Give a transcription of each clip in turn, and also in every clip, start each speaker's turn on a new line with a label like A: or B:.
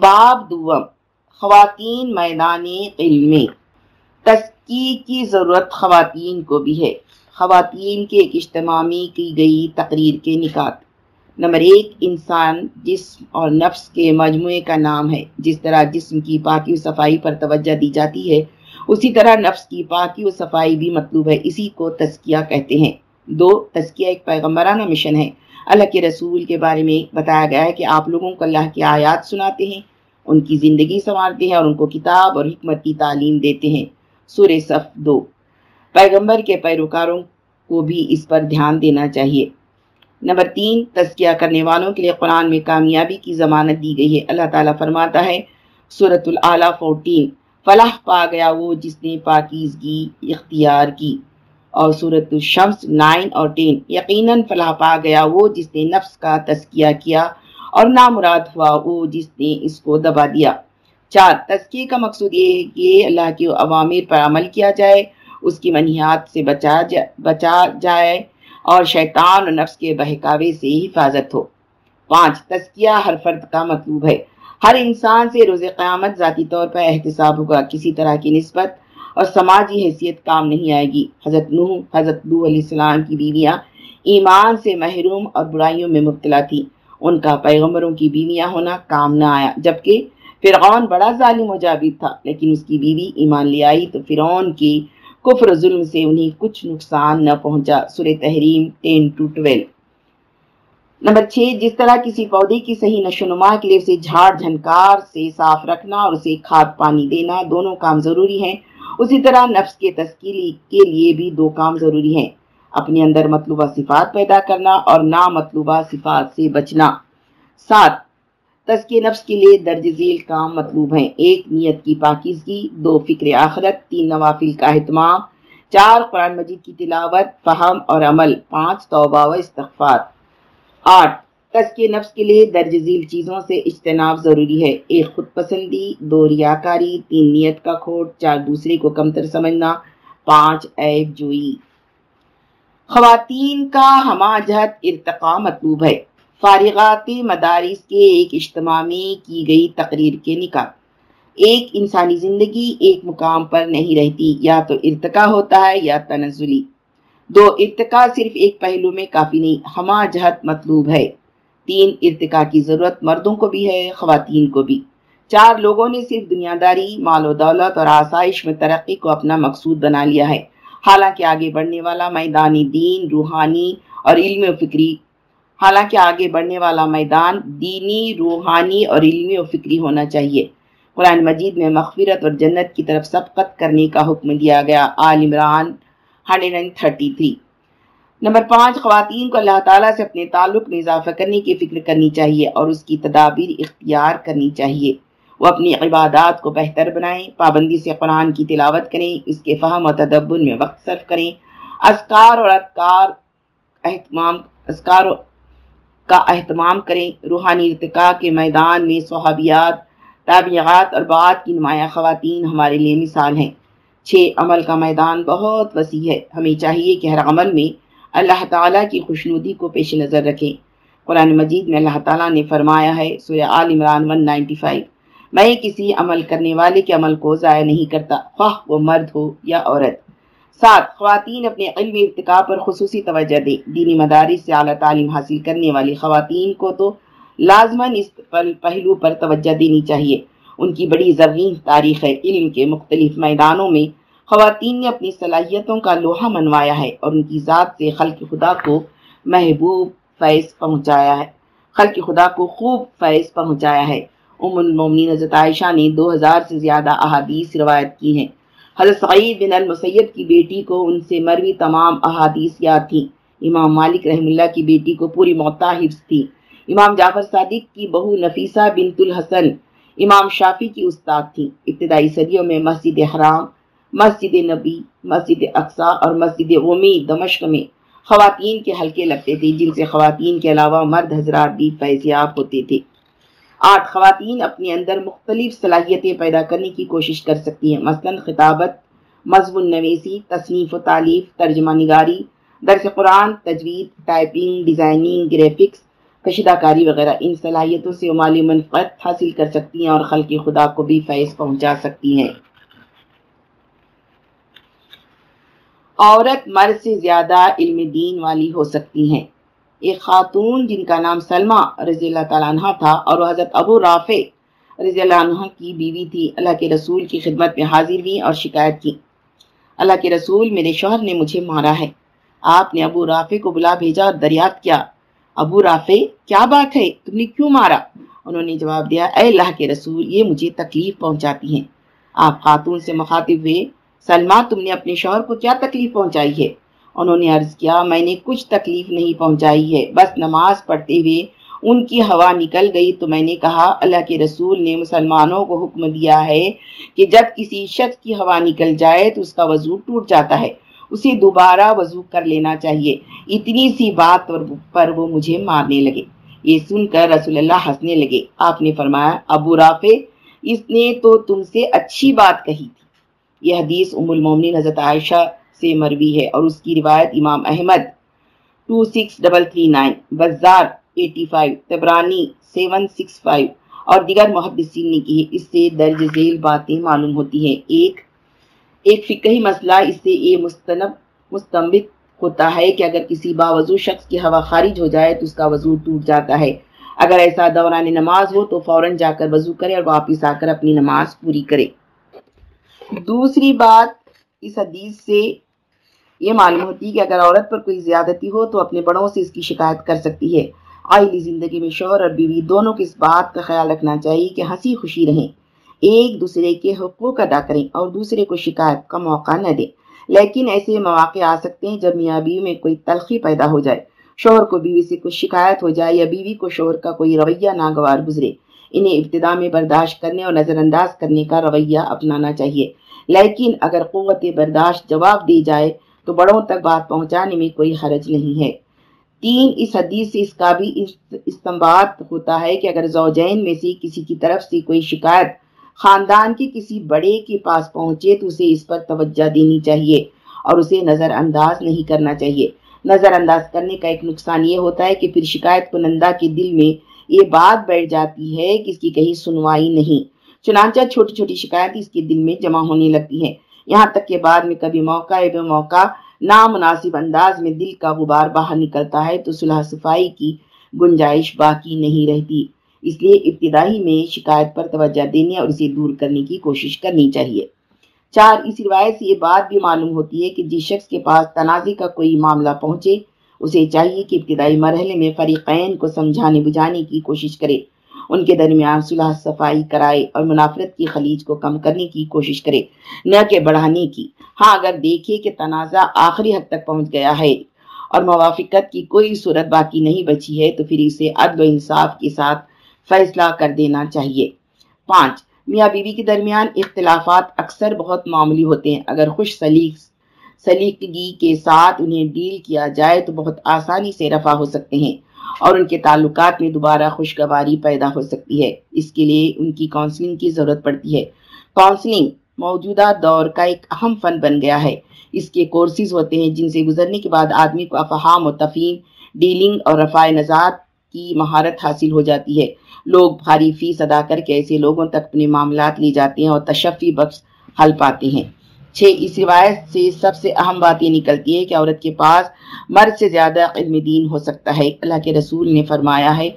A: باب دوم، خواتین میدان علم۔ میں تسکی کی ضرورت خواتین کو بھی ہے۔ خواتین کے ایک اجتماع میں کی گئی تقریر کے نکات۔ نمبر ایک، انسان، جسم اور نفس کے مجموعے کا نام ہے۔ جس طرح جسم کی پاکی و صفائی پر توجہ دی جاتی ہے، اسی طرح نفس کی پاکی و صفائی بھی مطلوب ہے۔ اسی کو تسکیہ کہتے ہیں۔ دو تسکیہ ایک پیغمبرانہ مشن ہے۔ اللہ کے رسول کے بارے میں بتایا گیا ہے کہ آپ لوگوں کو اللہ کی آیات سناتے ہیں، ان کی زندگی سنوارتے ہیں اور ان کو کتاب اور حکمت کی تعلیم دیتے ہیں۔ سور صف دو۔ پیغمبر کے پیروکاروں کو بھی اس پر دھیان دینا چاہیے۔ نمبر تین تذکیہ کرنے والوں کے لیے قرآن میں کامیابی کی ضمانت دی گئی ہے۔ اللہ تعالیٰ فرماتا ہے صورت العلیٰ فورٹین فلاح پا گیا وہ جس نے پاکیزگی اختیار کی۔ اور صورت الشمس نائن اور ٹین یقیناً فلاح پا گیا وہ جس نے نفس کا تذکیہ کیا اور نامراد ہوا وہ جس نے اس کو دبا دیا۔ چار تذکیے کا مقصود یہ ہے کہ اللہ کے عوامر پر عمل کیا جائے، اس کی منحیات سے بچا بچا جائے اور شیطان اور نفس کے بہکاوے سے حفاظت ہو۔ پانچ تذکیہ ہر فرد کا مطلوب ہے۔ ہر انسان سے روز قیامت ذاتی طور پر احتساب ہوگا، کسی طرح کی نسبت اور سماجی حیثیت کام نہیں آئے گی۔ حضرت نوح حضرت نوح علیہ السلام کی بیویاں ایمان سے محروم اور برائیوں میں مبتلا تھی ان کا پیغمبروں کی بیویاں ہونا کام نہ آیا، جبکہ فرعون بڑا ظالم و جابر تھا۔ لیکن اس کی بیوی ایمان لے آئی تو فرعون کی کفر ظلم سے انہیں کچھ نقصان نہ پہنچا۔ سورہ تحریم 10 ٹو 12 نمبر 6 جس طرح کسی پودے کی صحیح نشو نما کے لیے اسے جھاڑ، جھنکار سے صاف رکھنا اور اسے کھاد پانی دینا، دونوں کام ضروری ہیں۔ اسی طرح نفس کے تشکیلی کے لیے بھی دو کام ضروری ہیں۔ اپنے اندر مطلوبہ صفات پیدا کرنا اور نامطلوبہ صفات سے بچنا۔ سات تزکیہ نفس کے لیے درج ذیل کام مطلوب ہیں۔ ایک، نیت کی پاکیزگی۔ دو، فکر آخرت۔ تین، نوافل کا اہتمام۔ چار، قرآن مجید کی تلاوت، فہم اور عمل۔ پانچ، توبہ و استغفار۔ آٹھ تزکیہ نفس کے لیے درج ذیل چیزوں سے اجتناب ضروری ہے۔ ایک خود پسندی، دو ریاکاری، تین نیت کا کھوٹ، چار دوسرے کو کمتر سمجھنا، پانچ عیب جوئی۔ خواتین کا ہمہ جہت ارتقا مطلوب ہے۔ فارغات مدارس کے ایک اجتماع میں کی گئی تقریر کے نکاح۔ ایک انسانی زندگی ایک مقام پر نہیں رہتی، یا تو ارتقا ہوتا ہے یا تنزلی۔ دو ارتقا صرف ایک پہلو میں کافی نہیں ہما جہت مطلوب ہے۔ تین ارتقا کی ضرورت مردوں کو بھی ہے، خواتین کو بھی۔ چار لوگوں نے صرف دنیا داری مال و دولت اور آسائش میں ترقی کو اپنا مقصود بنا لیا ہے۔ حالانکہ آگے بڑھنے والا میدانی دین، روحانی اور علم و فکری، حالانکہ آگے بڑھنے والا میدان، دینی، روحانی اور علمی و فکری ہونا چاہیے۔ قرآن مجید میں مغفرت اور جنت کی طرف سبقت کرنے کا حکم دیا گیا۔ آل عمران 133 نمبر پانچ، خواتین کو اللہ تعالیٰ سے اپنے تعلق میں اضافہ کرنے کی فکر کرنی چاہیے اور اس کی تدابیر اختیار کرنی چاہیے۔ وہ اپنی عبادات کو بہتر بنائیں، پابندی سے قرآن کی تلاوت کریں، اس کے فہم و تدبر میں وقت صرف کریں۔ اذکار اور اذکار اہتمام، اذکار کا اہتمام کریں۔ روحانی ارتقاء کے میدان میں صحابیات، تابعات اور بعد کی نمایاں خواتین ہمارے لیے مثال ہیں۔ چھ، عمل کا میدان بہت وسیع ہے۔ ہمیں چاہیے کہ ہر عمل میں اللہ تعالیٰ کی خوشنودی کو پیش نظر رکھیں۔ قرآن مجید میں اللہ تعالیٰ نے فرمایا ہے، سورہ آل عمران 195 میں کسی عمل کرنے والے کے عمل کو ضائع نہیں کرتا، خواہ وہ مرد ہو یا عورت۔ ساتھ، خواتین اپنے علم ارتقاء پر خصوصی توجہ دیں۔ دینی مدارس سے اعلیٰ تعلیم حاصل کرنے والی خواتین کو تو لازماً اس پہلو پر توجہ دینی چاہیے۔ ان کی بڑی زرین تاریخ ہے۔ علم کے مختلف میدانوں میں خواتین نے اپنی صلاحیتوں کا لوہا منوایا ہے اور ان کی ذات سے خلق خدا کو محبوب فیض پہنچایا ہے۔ خلق خدا کو خوب فیض پہنچایا ہے۔ ام المومنین حضرت عائشہ نے دو ہزار سے زیادہ احادیث روایت کی ہیں۔ حضرت سعید بن المسید کی بیٹی کو ان سے مروی تمام احادیث یاد تھیں۔ امام مالک رحم اللہ کی بیٹی کو پوری موتا حفظ تھی۔ امام جعفر صادق کی بہو نفیسہ بنت الحسن، امام شافی کی استاد تھیں۔ ابتدائی صدیوں میں مسجد حرام مسجد نبی، مسجد اقسا اور مسجد غمی دمشق میں خواتین کے حلقے لگتے تھے، جن سے خواتین کے علاوہ مرد حضرات بھی فیضیاب ہوتے تھے۔ آٹھ خواتین اپنے اندر مختلف صلاحیتیں پیدا کرنے کی کوشش کر سکتی ہیں۔ مثلا خطابت، مضمون نویسی، تصنیف و تعلیف ترجمہ نگاری، درس قرآن، تجوید، ٹائپنگ، ڈیزائننگ، گرافکس، کشیدہ کاری وغیرہ۔ ان صلاحیتوں سے مالی منفعت حاصل کر سکتی ہیں اور خلق خدا کو بھی فیض پہنچا سکتی ہیں۔ عورت مرد سے زیادہ علم دین والی ہو سکتی ہیں۔ ایک خاتون جن کا نام سلمہ رضی اللہ تعالیٰ عنہ تھا اور وہ حضرت ابو رافع رضی اللہ عنہ کی بیوی تھی، اللہ کے رسول کی خدمت میں حاضر ہوئی اور شکایت کی۔ اللہ کے رسول میرے شوہر نے مجھے مارا ہے۔ آپ نے ابو رافع کو بلا بھیجا اور دریافت کیا۔ ابو رافع، کیا بات ہے؟ تم نے کیوں مارا؟ انہوں نے جواب دیا، اے اللہ کے رسول، یہ مجھے تکلیف پہنچاتی ہیں۔ آپ خاتون سے مخاطب ہوئے سلمہ، تم نے اپنے شوہر کو کیا تکلیف پہنچائی ہے؟ انہوں نے عرض کیا، میں نے کچھ تکلیف نہیں پہنچائی ہے، بس نماز پڑھتے ہوئے ان کی ہوا نکل گئی۔ تو میں نے کہا، اللہ کے رسول نے مسلمانوں کو حکم دیا ہے کہ جب کسی شخص کی ہوا نکل جائے تو اس کا وضو ٹوٹ جاتا ہے، اسے دوبارہ وضو کر لینا چاہیے۔ اتنی سی بات پر وہ مجھے مارنے لگے۔ یہ سن کر رسول اللہ ہنسنے لگے۔ آپ نے فرمایا، ابو رافع، اس نے تو تم سے اچھی بات کہی تھی۔ یہ حدیث ام المومنین حضرت عائشہ سے مروی ہے اور اس کی روایت امام احمد 2639 بزار 85 تبرانی 765 اور دیگر محدثین نے کی ہے۔ اس سے درج ذیل باتیں معلوم ہوتی ہیں۔ ایک ایک فقہی مسئلہ اس سے یہ مستنب مستنبت ہوتا ہے کہ اگر کسی باوضو شخص کی ہوا خارج ہو جائے تو اس کا وضو ٹوٹ جاتا ہے۔ اگر ایسا دوران نماز ہو تو فوراً جا کر وضو کرے اور واپس آ کر اپنی نماز پوری کرے۔ دوسری بات اس حدیث سے یہ معلوم ہوتی ہے کہ اگر عورت پر کوئی زیادتی ہو تو اپنے بڑوں سے اس کی شکایت کر سکتی ہے۔ آئلی زندگی میں شوہر اور بیوی دونوں کی اس بات کا خیال رکھنا چاہیے کہ ہنسی خوشی رہیں۔ ایک دوسرے کے حقوق ادا کریں اور دوسرے کو شکایت کا موقع نہ دیں۔ لیکن ایسے مواقع آ سکتے ہیں جب میاں بیوی میں کوئی تلخی پیدا ہو جائے۔ شوہر کو بیوی سے کچھ شکایت ہو جائے یا بیوی کو شوہر کا کوئی رویہ ناگوار گزرے۔ انہیں ابتدا میں برداشت کرنے اور نظر انداز کرنے کا رویہ اپنانا چاہیے۔ لیکن اگر قوت برداشت جواب دی جائے تو بڑوں تک بات پہنچانے میں کوئی حرج نہیں ہے۔ تین، اس حدیث سے اس کا بھی استمباد ہوتا ہے کہ اگر زوجین میں سے کسی کی طرف سے کوئی شکایت خاندان کے کسی بڑے کے پاس پہنچے تو اسے اس پر توجہ دینی چاہیے اور اسے نظر انداز نہیں کرنا چاہیے۔ نظر انداز کرنے کا ایک نقصان یہ ہوتا ہے کہ پھر شکایت کنندہ کے دل میں یہ بات بیٹھ جاتی ہے کہ اس کی کہیں سنوائی نہیں۔ چنانچہ چھوٹی چھوٹی شکایت اس کے دل میں جمع ہونے لگتی ہیں یہاں تک کہ بعد میں کبھی موقع بے موقع نامناسب انداز میں دل کا غبار باہر نکلتا ہے تو صلح صفائی کی گنجائش باقی نہیں رہتی۔ اس لیے ابتدائی میں شکایت پر توجہ دینے اور اسے دور کرنے کی کوشش کرنی چاہیے۔ چار، اس روایت سے یہ بات بھی معلوم ہوتی ہے کہ جس شخص کے پاس تنازع کا کوئی معاملہ پہنچے اسے چاہیے کہ ابتدائی مرحلے میں فریقین کو سمجھانے بجانے کی کوشش کرے۔ ان کے درمیان صلح صفائی کرائے اور منافرت کی خلیج کو کم کرنے کی کوشش کرے، نہ کہ بڑھانے کی۔ ہاں اگر دیکھے کہ تنازع آخری حد تک پہنچ گیا ہے اور موافقت کی کوئی صورت باقی نہیں بچی ہے، تو پھر اسے عدل و انصاف کے ساتھ فیصلہ کر دینا چاہیے۔ پانچ، میاں بیوی بی کے درمیان اختلافات اکثر بہت معمولی ہوتے ہیں۔ اگر خوش سلیق سلیقگی کے ساتھ انہیں ڈیل کیا جائے تو بہت آسانی سے رفع ہو سکتے ہیں اور ان کے تعلقات میں دوبارہ خوشگواری پیدا ہو سکتی ہے۔ اس کے لیے ان کی کاؤنسلنگ کی ضرورت پڑتی ہے۔ کاؤنسلنگ موجودہ دور کا ایک اہم فن بن گیا ہے۔ اس کے کورسز ہوتے ہیں جن سے گزرنے کے بعد آدمی کو افہام و تفہیم، ڈیلنگ اور رفع نژاد کی مہارت حاصل ہو جاتی ہے۔ لوگ بھاری فیس ادا کر کے ایسے لوگوں تک اپنے معاملات لی جاتے ہیں اور تشفی بخش حل پاتے ہیں۔ چھ اس روایت سے سب سے اہم بات یہ نکلتی ہے کہ عورت کے پاس مرد سے زیادہ علم دین ہو سکتا ہے۔ اللہ کے رسول نے فرمایا ہے،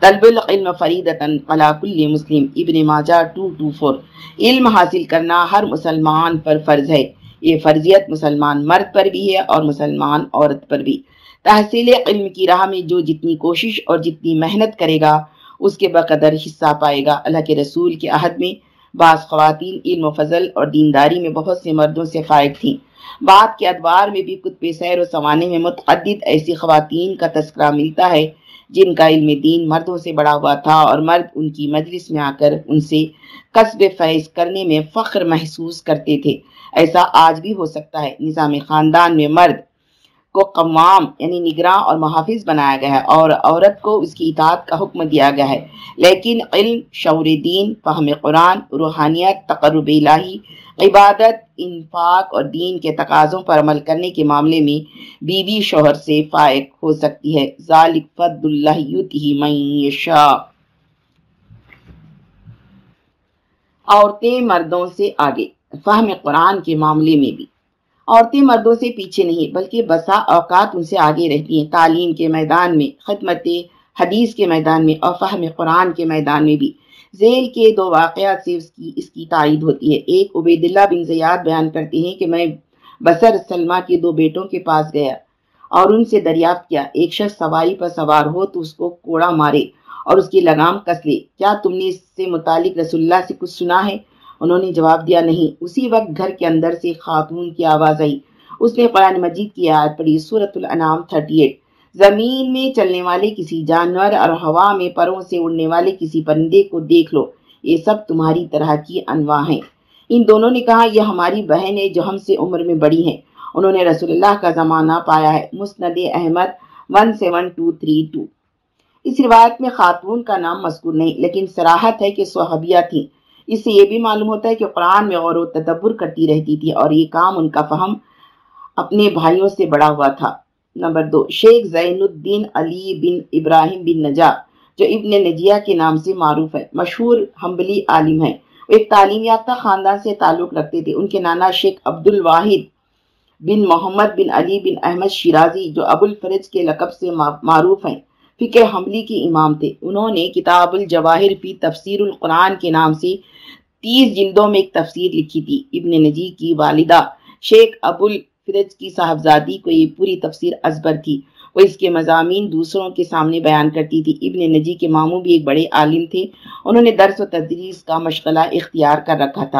A: طلب العلم فریدتاً قلا کل مسلم۔ ابن ماجہ 224 علم حاصل کرنا ہر مسلمان پر فرض ہے۔ یہ فرضیت مسلمان مرد پر بھی ہے اور مسلمان عورت پر بھی۔ تحصیل علم کی راہ میں جو جتنی کوشش اور جتنی محنت کرے گا، اس کے بقدر حصہ پائے گا۔ اللہ کے رسول کے عہد میں بعض خواتین علم و فضل اور دینداری میں بہت سے مردوں سے فائق تھیں۔ بعد کے ادوار میں بھی کتب سیر و سوانے میں متعدد ایسی خواتین کا تذکرہ ملتا ہے جن کا علم دین مردوں سے بڑا ہوا تھا اور مرد ان کی مجلس میں آ کر ان سے قصب فیض کرنے میں فخر محسوس کرتے تھے۔ ایسا آج بھی ہو سکتا ہے۔ نظام خاندان میں مرد کو قوام یعنی نگراں اور محافظ بنایا گیا ہے اور عورت کو اس کی اطاعت کا حکم دیا گیا ہے۔ لیکن علم، شعور دین، فہم قرآن، روحانیت، تقرب الہی، عبادت، انفاق اور دین کے تقاضوں پر عمل کرنے کے معاملے میں بیوی شوہر سے فائق ہو سکتی ہے۔ ذالک فضل اللہ یوتہی من یشاء۔ عورتیں مردوں سے آگے۔ فہم قرآن کے معاملے میں بھی۔ عورتیں مردوں سے پیچھے نہیں، بلکہ بسا اوقات ان سے آگے رہتی ہیں۔ تعلیم کے میدان میں، خدمت حدیث کے میدان میں اور فہم قرآن کے میدان میں بھی۔ ذیل کے دو واقعات سے اس کی اس کی تائید ہوتی ہے۔ ایک عبید اللہ بن زیاد بیان کرتے ہیں کہ میں بسر سلمہ کے دو بیٹوں کے پاس گیا اور ان سے دریافت کیا۔ ایک شخص سواری پر سوار ہو تو اس کو کوڑا مارے اور اس کی لگام کس لے۔ کیا تم نے اس سے متعلق رسول اللہ سے کچھ سنا ہے؟ انہوں نے جواب دیا نہیں۔ اسی وقت گھر کے اندر سے خاتون کی آواز آئی۔ اس نے قرآن مجید کی آیت پڑھی سورت الانام 38 زمین میں چلنے والے کسی جانور اور ہوا میں پروں سے اڑنے والے کسی پرندے کو دیکھ لو۔ یہ سب تمہاری طرح کی انواع ہیں۔ ان دونوں نے کہا، یہ ہماری بہن ہے جو ہم سے عمر میں بڑی ہیں۔ انہوں نے رسول اللہ کا زمانہ پایا ہے۔ مسند احمد 17232 اس روایت میں خاتون کا نام مذکور نہیں، لیکن سراحت ہے کہ صحابیہ تھیں۔ اس سے یہ بھی معلوم ہوتا ہے کہ قرآن میں غور و تدبر کرتی رہتی تھی اور یہ کام ان کا فہم اپنے بھائیوں سے بڑا ہوا تھا۔ نمبر دو، شیخ زین الدین علی بن ابراہیم بن نجا، جو ابن نجیہ کے نام سے معروف ہے، مشہور حنبلی عالم ہے وہ ایک تعلیم یافتہ خاندان سے تعلق رکھتے تھے۔ ان کے نانا شیخ عبد الواحد بن محمد بن علی بن احمد شیرازی، جو ابو الفرج کے لقب سے معروف ہیں۔ فکر حملی کے امام تھے۔ انہوں نے کتاب الجواہر فی تفسیر القرآن کے نام سے تیس جلدوں میں ایک تفسیر لکھی تھی۔ ابن نجی کی والدہ شیخ ابو الفرج کی صاحبزادی کو یہ پوری تفسیر ازبر تھی وہ اس کے مضامین دوسروں کے سامنے بیان کرتی تھی۔ ابن نجی کے ماموں بھی ایک بڑے عالم تھے۔ انہوں نے درس و تدریس کا مشغلہ اختیار کر رکھا تھا۔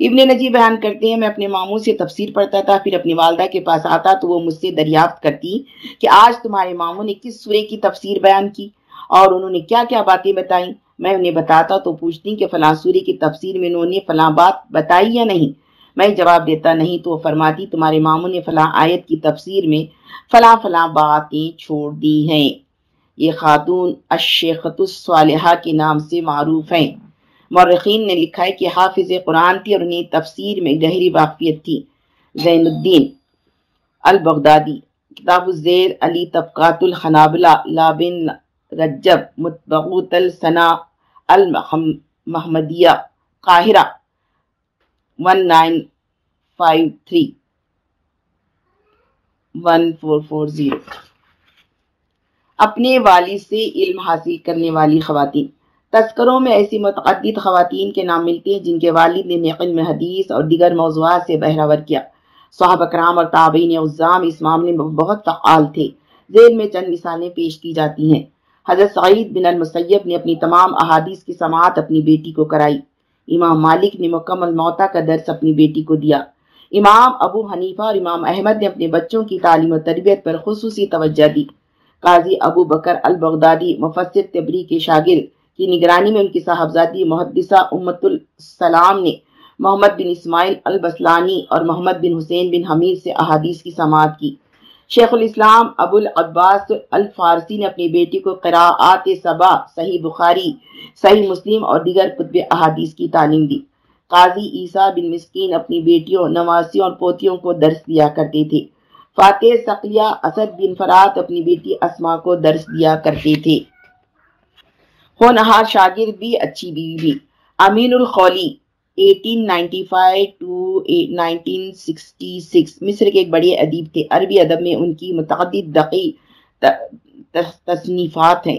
A: ابن نجی بیان کرتے ہیں، میں اپنے ماموں سے تفسیر پڑھتا تھا، پھر اپنی والدہ کے پاس آتا تو وہ مجھ سے دریافت کرتی کہ آج تمہارے ماموں نے کس سورے کی تفسیر بیان کی اور انہوں نے کیا کیا باتیں بتائیں۔ میں انہیں بتاتا تو پوچھتی کہ فلاں سورے کی تفسیر میں انہوں نے فلاں بات بتائی یا نہیں۔ میں جواب دیتا نہیں تو وہ فرماتی تمہارے ماموں نے فلاں آیت کی تفسیر میں فلاں فلاں باتیں چھوڑ دی ہیں۔ یہ خاتون الشیخت الصالحہ کے نام سے معروف ہیں۔ مورخین نے لکھا ہے کہ حافظ قرآن تھی اور انہیں تفسیر میں گہری واقفیت تھی۔ زین الدین البغدادی، کتاب الزیر علی طبقات الخنابلہ لابن رجب، متبغوت السنا المحمدیہ، قاہرہ۔ One nine five three one four four zero اپنے والد سے علم حاصل کرنے والی خواتین۔ تذکروں میں ایسی متعدد خواتین کے نام ملتے ہیں جن کے والد نے علم، حدیث اور دیگر موضوعات سے بہراور کیا۔ صحاب اکرام اور تابعین عزام اس معاملے میں بہت فعال تھے۔ ذیل میں چند مثالیں پیش کی جاتی ہیں۔ حضرت سعید بن المسیب نے اپنی تمام احادیث کی سماعت اپنی بیٹی کو کرائی۔ امام مالک نے مکمل موتا کا درس اپنی بیٹی کو دیا۔ امام ابو حنیفہ اور امام احمد نے اپنے بچوں کی تعلیم و تربیت پر خصوصی توجہ دی۔ قاضی ابو بکر البغدادی مفسر تبری کے شاگرد کی نگرانی میں ان کی صاحبزادی محدثہ امت السلام نے محمد بن اسماعیل البسلانی اور محمد بن حسین بن حمید سے احادیث کی سماعت کی۔ شیخ الاسلام ابو العباس الفارسی نے اپنی بیٹی کو قراءات سبا صحیح بخاری، صحیح مسلم اور دیگر قطب احادیث کی تعلیم دی۔ قاضی عیسیٰ بن مسکین اپنی بیٹیوں نواسیوں اور پوتیوں کو درس دیا کرتے تھے۔ فاتح سقلیہ اسد بن فرات اپنی بیٹی اسما کو درس دیا کرتے تھے۔ ہونہار شاگرد بھی اچھی بیوی بھی امین الخولی 1895 ٹو 1966 مصر کے ایک بڑے ادیب تھے، عربی ادب میں ان کی متعدد دقی تصنیفات ہیں۔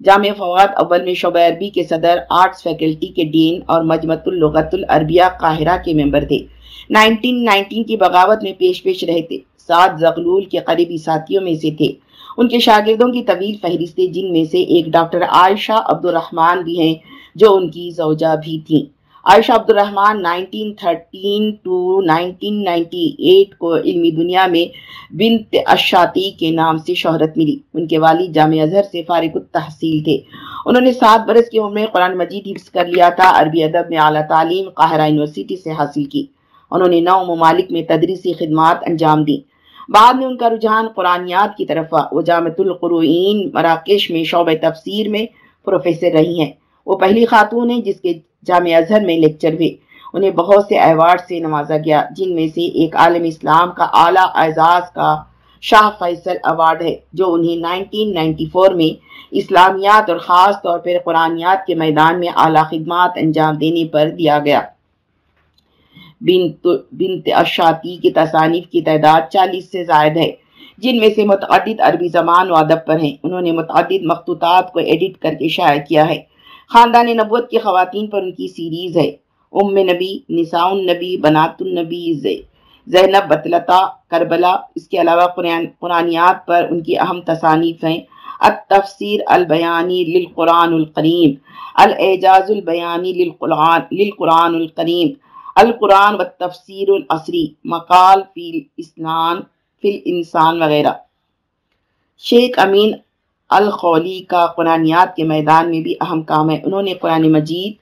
A: جامع فواد اول میں شعبہ عربی کے صدر، آرٹس فیکلٹی کے ڈین اور مجمت اللغت العربیہ قاہرہ کے ممبر تھے۔ 1919 کی بغاوت میں پیش پیش رہے تھے۔ سات زغلول کے قریبی ساتھیوں میں سے تھے۔ ان کے شاگردوں کی طویل فہرست جن میں سے ایک ڈاکٹر عائشہ عبد الرحمن بھی ہیں، جو ان کی زوجہ بھی تھیں۔ عائشہ عبد الرحمن 1913 ٹو 1998 کو علمی دنیا میں بنت اشاتی کے نام سے شہرت ملی۔ ان کے والد جامع اظہر سے فارغ التحصیل تھے۔ انہوں نے سات برس کی عمر میں قرآن مجید حفظ کر لیا تھا، عربی ادب میں اعلیٰ تعلیم قاہرہ یونیورسٹی سے حاصل کی۔ انہوں نے نو ممالک میں تدریسی خدمات انجام دی بعد میں ان کا رجحان قرآنیات کی طرف وہ جامع القروئین مراکش میں شعبہ تفسیر میں پروفیسر رہی ہیں۔ وہ پہلی خاتون ہیں جس کے جامع اظہر میں لیکچر ہوئے۔ انہیں بہت سے ایوارڈ سے نوازا گیا، جن میں سے ایک عالم اسلام کا اعلیٰ اعزاز کا شاہ فیصل ایوارڈ ہے، جو انہیں 1994 میں اسلامیات اور خاص طور پر قرآنیات کے میدان میں اعلیٰ خدمات انجام دینے پر دیا گیا۔ بنت بنت اشاتی کی تصانیف کی تعداد چالیس سے زائد ہے، جن میں سے متعدد عربی زبان و ادب پر ہیں۔ انہوں نے متعدد مخطوطات کو ایڈٹ کر کے شائع کیا ہے۔ خاندان نبوت کی خواتین پر ان کی سیریز ہے۔ ام نبی، نساء النبی، بنات النبی زینب، بطلتا، کربلا، اس کے علاوہ قرآنیات پر ان کی اہم تصانیف ہیں۔ التفسیر البیانی للقرآن القریم۔ الاعجاز البیانی للقرآن للقرآن القریم۔ القرآن و تفسیر العصری۔ مقال فی الاسلام فی الانسان وغیرہ۔ شیخ امین الخولی کا قرآنیات کے میدان میں بھی اہم کام ہے۔ انہوں نے قرآن مجید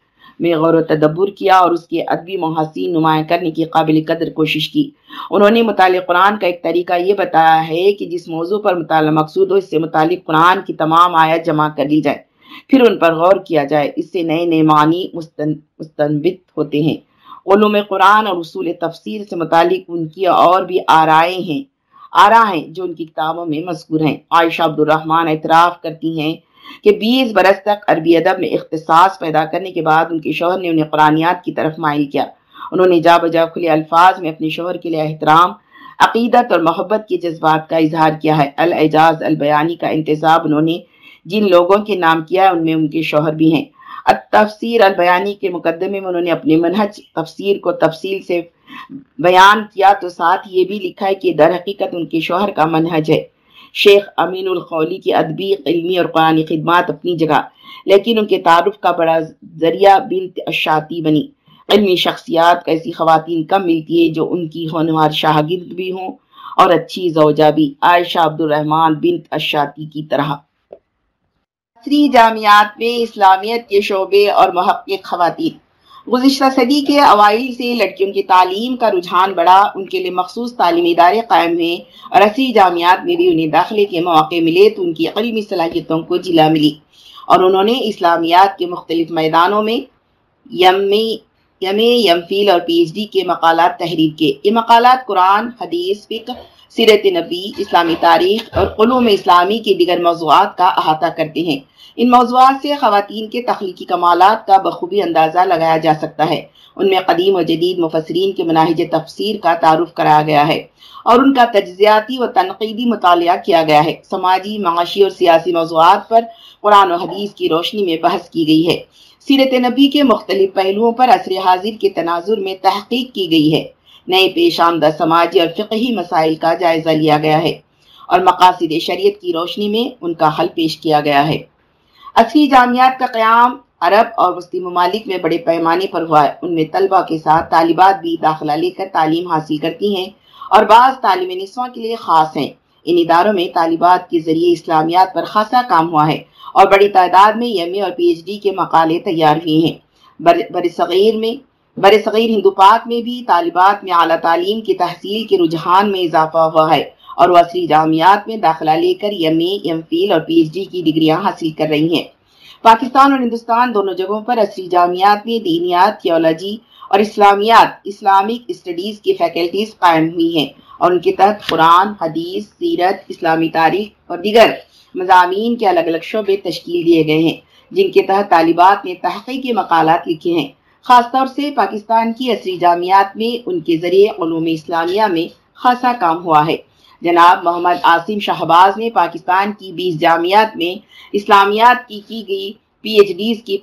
A: میں غور و تدبر کیا اور اس کے ادبی محاسین نمایاں کرنے کی قابل قدر کوشش کی۔ انہوں نے مطالعہ قرآن کا ایک طریقہ یہ بتایا ہے کہ جس موضوع پر مطالعہ مقصود ہو، اس سے متعلق قرآن کی تمام آیت جمع کر لی جائے پھر ان پر غور کیا جائے، اس سے نئے نئے معنی مستنبت ہوتے ہیں۔ علوم قرآن اور اصول تفسیر سے متعلق ان کی اور بھی آرائیں ہیں۔ آرا ہیں جو ان کی کتابوں میں مذکور ہیں۔ عائشہ عبد الرحمن اعتراف کرتی ہیں کہ بیس برس تک عربی ادب میں اختصاص پیدا کرنے کے بعد ان کے شوہر نے انہیں قرآنیات کی طرف مائل کیا۔ انہوں نے جا بجا کھلے الفاظ میں اپنے شوہر کے لیے احترام، عقیدت اور محبت کے جذبات کا اظہار کیا ہے۔ الاعجاز البیانی کا انتظاب انہوں نے جن لوگوں کے نام کیا ہے، ان میں ان کے شوہر بھی ہیں۔ التفسیر البیانی کے مقدمے میں انہوں نے اپنے منہج تفسیر کو تفصیل سے بیان کیا تو ساتھ یہ بھی لکھا ہے کہ در حقیقت ان کے شوہر کا منہج ہے۔ شیخ امین الخولی کی ادبی، علمی اور قرآنی خدمات اپنی جگہ، لیکن ان کے تعارف کا بڑا ذریعہ بنت اشاتی بنی۔ علمی شخصیات کا ایسی خواتین کم ملتی ہے جو ان کی ہونہار شاہگرد بھی ہوں اور اچھی زوجہ بھی۔ عائشہ عبد الرحمن بنت اشاتی کی طرح۔ جامعات میں اسلامیت کے شعبے اور محقق خواتین۔ گزشتہ صدی کے اوائل سے لڑکیوں کی تعلیم کا رجحان بڑھا، ان کے لیے مخصوص تعلیمی ادارے قائم ہوئے۔ اور اسی جامعات میں بھی انہیں داخلے کے مواقع ملے تو ان کی علمی صلاحیتوں کو جلا ملی۔ اور انہوں نے اسلامیات کے مختلف میدانوں میں یمی یم یم فیل اور پی ایچ ڈی کے مقالات تحریر کے یہ مقالات قرآن، حدیث، فقہ، سیرت نبی اسلامی تاریخ اور قلوم اسلامی کے دیگر موضوعات کا احاطہ کرتے ہیں۔ ان موضوعات سے خواتین کے تخلیقی کمالات کا بخوبی اندازہ لگایا جا سکتا ہے۔ ان میں قدیم و جدید مفسرین کے مناہج تفسیر کا تعارف کرایا گیا ہے اور ان کا تجزیاتی و تنقیدی مطالعہ کیا گیا ہے۔ سماجی، معاشی اور سیاسی موضوعات پر قرآن و حدیث کی روشنی میں بحث کی گئی ہے۔ سیرت نبی کے مختلف پہلوؤں پر عصر حاضر کے تناظر میں تحقیق کی گئی ہے۔ نئے پیش آمدہ سماجی اور فقہی مسائل کا جائزہ لیا گیا ہے اور مقاصد شریعت کی روشنی میں ان کا حل پیش کیا گیا ہے۔ عصری جامعات کا قیام عرب اور وسطی ممالک میں بڑے پیمانے پر ہوا ہے۔ ان میں طلبہ کے ساتھ طالبات بھی داخلہ لے کر تعلیم حاصل کرتی ہیں اور بعض تعلیم نسواں کے لیے خاص ہیں۔ ان اداروں میں طالبات کے ذریعے اسلامیات پر خاصا کام ہوا ہے اور بڑی تعداد میں ایم اے اور پی ایچ ڈی کے مقالے تیار ہوئے ہیں۔ بر صغیر میں بر صغیر ہندو پاک میں بھی طالبات میں اعلیٰ تعلیم کی تحصیل کے رجحان میں اضافہ ہوا ہے۔ اور وہ عصری جامعات میں داخلہ لے کر ایم اے، ایم فیل اور پی ایچ ڈی کی ڈگریاں حاصل کر رہی ہیں۔ پاکستان اور ہندوستان دونوں جگہوں پر عصری جامعات میں دینیات تھیولوجی اور اسلامیات، اسلامک اسٹڈیز کی فیکلٹیز قائم ہوئی ہیں اور ان کے تحت قرآن، حدیث، سیرت، اسلامی تاریخ اور دیگر مضامین کے الگ الگ شعبے تشکیل دیے گئے ہیں، جن کے تحت طالبات نے تحقیقی مقالات لکھے ہیں۔ خاص طور سے پاکستان کی عصری جامعات میں ان کے ذریعے علوم اسلامیہ میں خاصا کام ہوا ہے۔ جناب محمد عاصم شہباز نے پاکستان کی بیس جامعات میں اسلامیات کی کی گئی پی ایچ ڈیز کی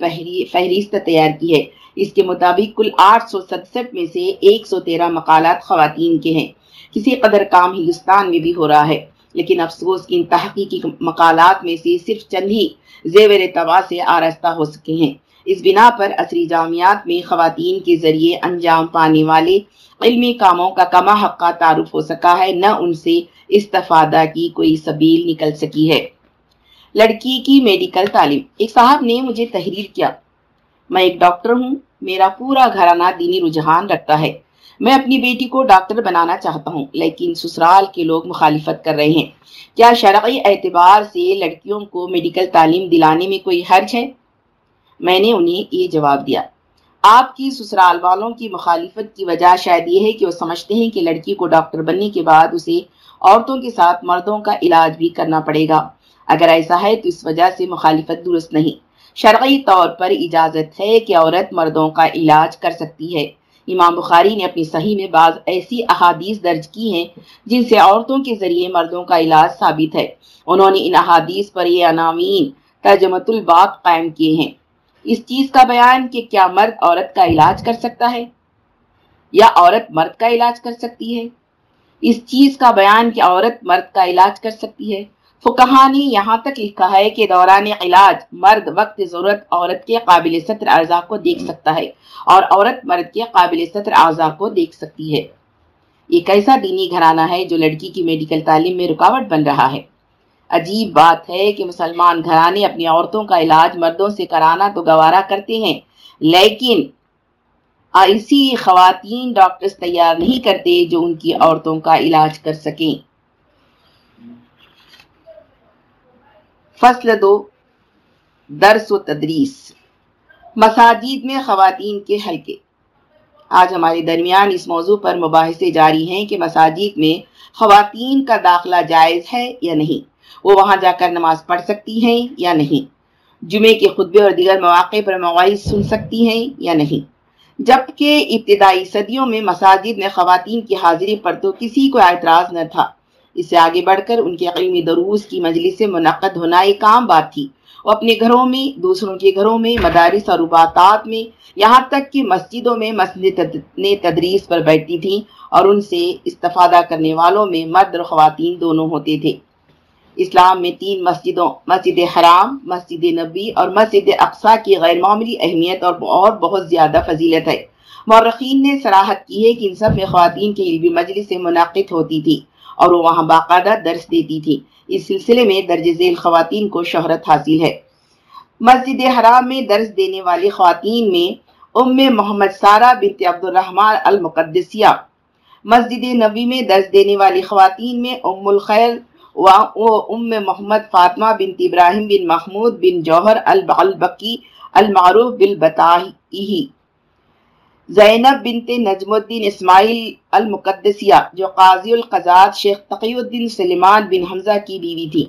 A: فہرست تیار کی ہے۔ اس کے مطابق کل آٹھ سو ستسٹھ میں سے ایک سو تیرہ مقالات خواتین کے ہیں۔ کسی قدر کام ہندوستان میں بھی ہو رہا ہے، لیکن افسوس ان تحقیقی مقالات میں سے صرف چند ہی زیور تباہ سے آراستہ ہو سکے ہیں۔ اس بنا پر عصری جامعات میں خواتین کے ذریعے انجام پانے والے علمی کاموں کا کما حقہ تعارف ہو سکا ہے، نہ ان سے استفادہ کی کوئی سبیل نکل سکی ہے۔ لڑکی کی میڈیکل تعلیم۔ ایک صاحب نے مجھے تحریر کیا۔ میں ایک ڈاکٹر ہوں، میرا پورا گھرانہ دینی رجحان رکھتا ہے۔ میں اپنی بیٹی کو ڈاکٹر بنانا چاہتا ہوں، لیکن سسرال کے لوگ مخالفت کر رہے ہیں۔ کیا شرعی اعتبار سے لڑکیوں کو میڈیکل تعلیم دلانے میں کوئی حرج ہے؟ میں نے انہیں یہ جواب دیا۔ آپ کی سسرال والوں کی مخالفت کی وجہ شاید یہ ہے کہ وہ سمجھتے ہیں کہ لڑکی کو ڈاکٹر بننے کے بعد اسے عورتوں کے ساتھ مردوں کا علاج بھی کرنا پڑے گا۔ اگر ایسا ہے تو اس وجہ سے مخالفت درست نہیں۔ شرعی طور پر اجازت ہے کہ عورت مردوں کا علاج کر سکتی ہے۔ امام بخاری نے اپنی صحیح میں بعض ایسی احادیث درج کی ہیں جن سے عورتوں کے ذریعے مردوں کا علاج ثابت ہے۔ انہوں نے ان احادیث پر یہ عناوین ترجمت الباق قائم کیے ہیں۔ اس چیز کا بیان کہ کیا مرد عورت کا علاج کر سکتا ہے یا عورت مرد کا علاج کر سکتی ہے۔ اس چیز کا بیان کہ عورت مرد کا علاج کر سکتی ہے۔ فکہ نے یہاں تک لکھا ہے کہ دوران علاج مرد وقت ضرورت عورت کے قابل سطر اعضاء کو دیکھ سکتا ہے اور عورت مرد کے قابل سطر اعضاء کو دیکھ سکتی ہے۔ یہ کیسا دینی گھرانہ ہے جو لڑکی کی میڈیکل تعلیم میں رکاوٹ بن رہا ہے۔ عجیب بات ہے کہ مسلمان گھرانے اپنی عورتوں کا علاج مردوں سے کرانا تو گوارا کرتے ہیں، لیکن ایسی خواتین ڈاکٹرز تیار نہیں کرتے جو ان کی عورتوں کا علاج کر سکیں۔ فصل دو، درس و تدریس۔ مساجد میں خواتین کے حلقے۔ آج ہمارے درمیان اس موضوع پر مباحثے جاری ہیں کہ مساجد میں خواتین کا داخلہ جائز ہے یا نہیں۔ وہ وہاں جا کر نماز پڑھ سکتی ہیں یا نہیں؟ جمعے کے خطبے اور دیگر مواقع پر مواعث سن سکتی ہیں یا نہیں؟ جبکہ ابتدائی صدیوں میں مساجد میں خواتین کی حاضری پر تو کسی کو اعتراض نہ تھا۔ اس سے آگے بڑھ کر ان کے علمی دروس کی مجلس سے منعقد ہونا ایک عام بات تھی۔ وہ اپنے گھروں میں، دوسروں کے گھروں میں، مدارس اور رباطات میں، یہاں تک کہ مسجدوں میں مسجد تدریس پر بیٹھتی تھیں اور ان سے استفادہ کرنے والوں میں مرد اور خواتین دونوں ہوتے تھے۔ اسلام میں تین مسجدوں، مسجد حرام، مسجد نبی اور مسجد اقسا کی غیر معمولی اہمیت اور اور بہت زیادہ فضیلت ہے۔ مورخین نے سراحت کی ہے کہ ان سب میں خواتین کے علمی مجلس سے منعقد ہوتی تھی اور وہ وہاں باقاعدہ درس دیتی تھی۔ اس سلسلے میں درج ذیل خواتین کو شہرت حاصل ہے۔ مسجد حرام میں درس دینے والی خواتین میں ام محمد سارہ بنت عبد الرحمن المقدسیہ۔ مسجد نبی میں درس دینے والی خواتین میں ام الخیر و ام محمد فاطمہ بنت ابراہیم بن محمود بن جوہر البقی المعروف بالبتاہی زینب بنت نجم الدین اسماعیل المقدسیہ، جو قاضی القضات شیخ تقی الدین سلیمان بن حمزہ کی بیوی تھی۔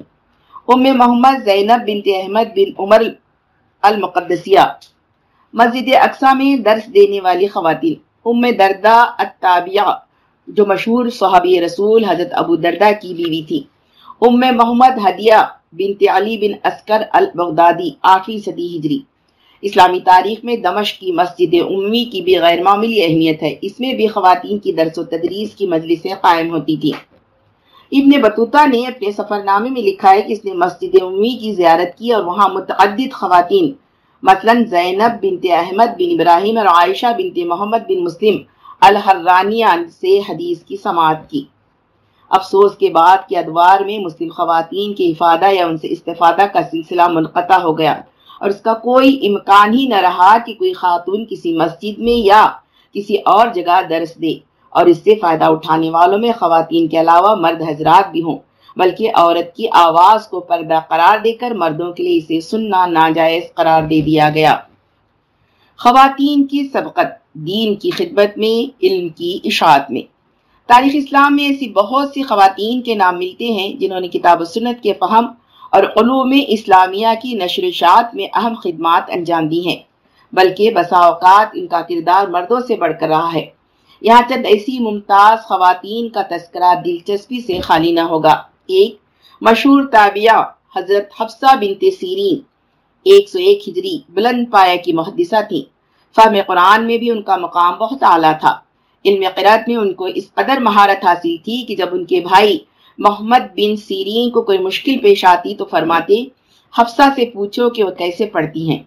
A: ام محمد زینب بنت احمد بن عمر المقدسیہ۔ مسجد اقسا میں درس دینے والی خواتین۔ ام دردہ التابعہ، جو مشہور صحابی رسول حضرت ابو دردہ کی بیوی تھی۔ ام محمد ہدیہ بنت علی بن اسکر البغدادی، آٹھویں صدی ہجری۔ اسلامی تاریخ میں دمشق کی مسجد امی کی بھی غیر معمولی اہمیت ہے۔ اس میں بھی خواتین کی درس و تدریس کی مجلسیں قائم ہوتی تھی ابن بطوطہ نے اپنے سفر نامے میں لکھا ہے کہ اس نے مسجد امی کی زیارت کی اور وہاں متعدد خواتین، مثلا زینب بنت احمد بن ابراہیم اور عائشہ بنت محمد بن مسلم الحرانیہ سے حدیث کی سماعت کی۔ افسوس کے بعد کے ادوار میں مسلم خواتین کے افادہ یا ان سے استفادہ کا سلسلہ منقطع ہو گیا اور اس کا کوئی امکان ہی نہ رہا کہ کوئی خاتون کسی مسجد میں یا کسی اور جگہ درس دے اور اس سے فائدہ اٹھانے والوں میں خواتین کے علاوہ مرد حضرات بھی ہوں بلکہ عورت کی آواز کو پردہ قرار دے کر مردوں کے لیے اسے سننا ناجائز قرار دے دیا گیا۔ خواتین کی سبقت، دین کی خدمت میں، علم کی اشاعت میں۔ تاریخ اسلام میں ایسی بہت سی خواتین کے نام ملتے ہیں جنہوں نے کتاب و سنت کے فہم اور علوم اسلامیہ کی نشر اشاعت میں اہم خدمات انجام دی ہیں۔ بلکہ بسا اوقات ان کا کردار مردوں سے بڑھ کر رہا ہے۔ یہاں چند ایسی ممتاز خواتین کا تذکرہ دلچسپی سے خالی نہ ہوگا۔ ایک، مشہور تابعہ، حضرت حفصہ بنت سیرین۔ ایک سو ایک ہجری بلند پایا کی محدثہ تھیں۔ فہم قرآن میں بھی ان کا مقام بہت اعلیٰ تھا۔ علم قرآت میں ان کو اس قدر مہارت حاصل تھی کہ جب ان کے بھائی محمد بن سیرین کو کوئی مشکل پیش آتی تو فرماتے، حفصہ سے پوچھو کہ وہ کیسے پڑھتی ہیں۔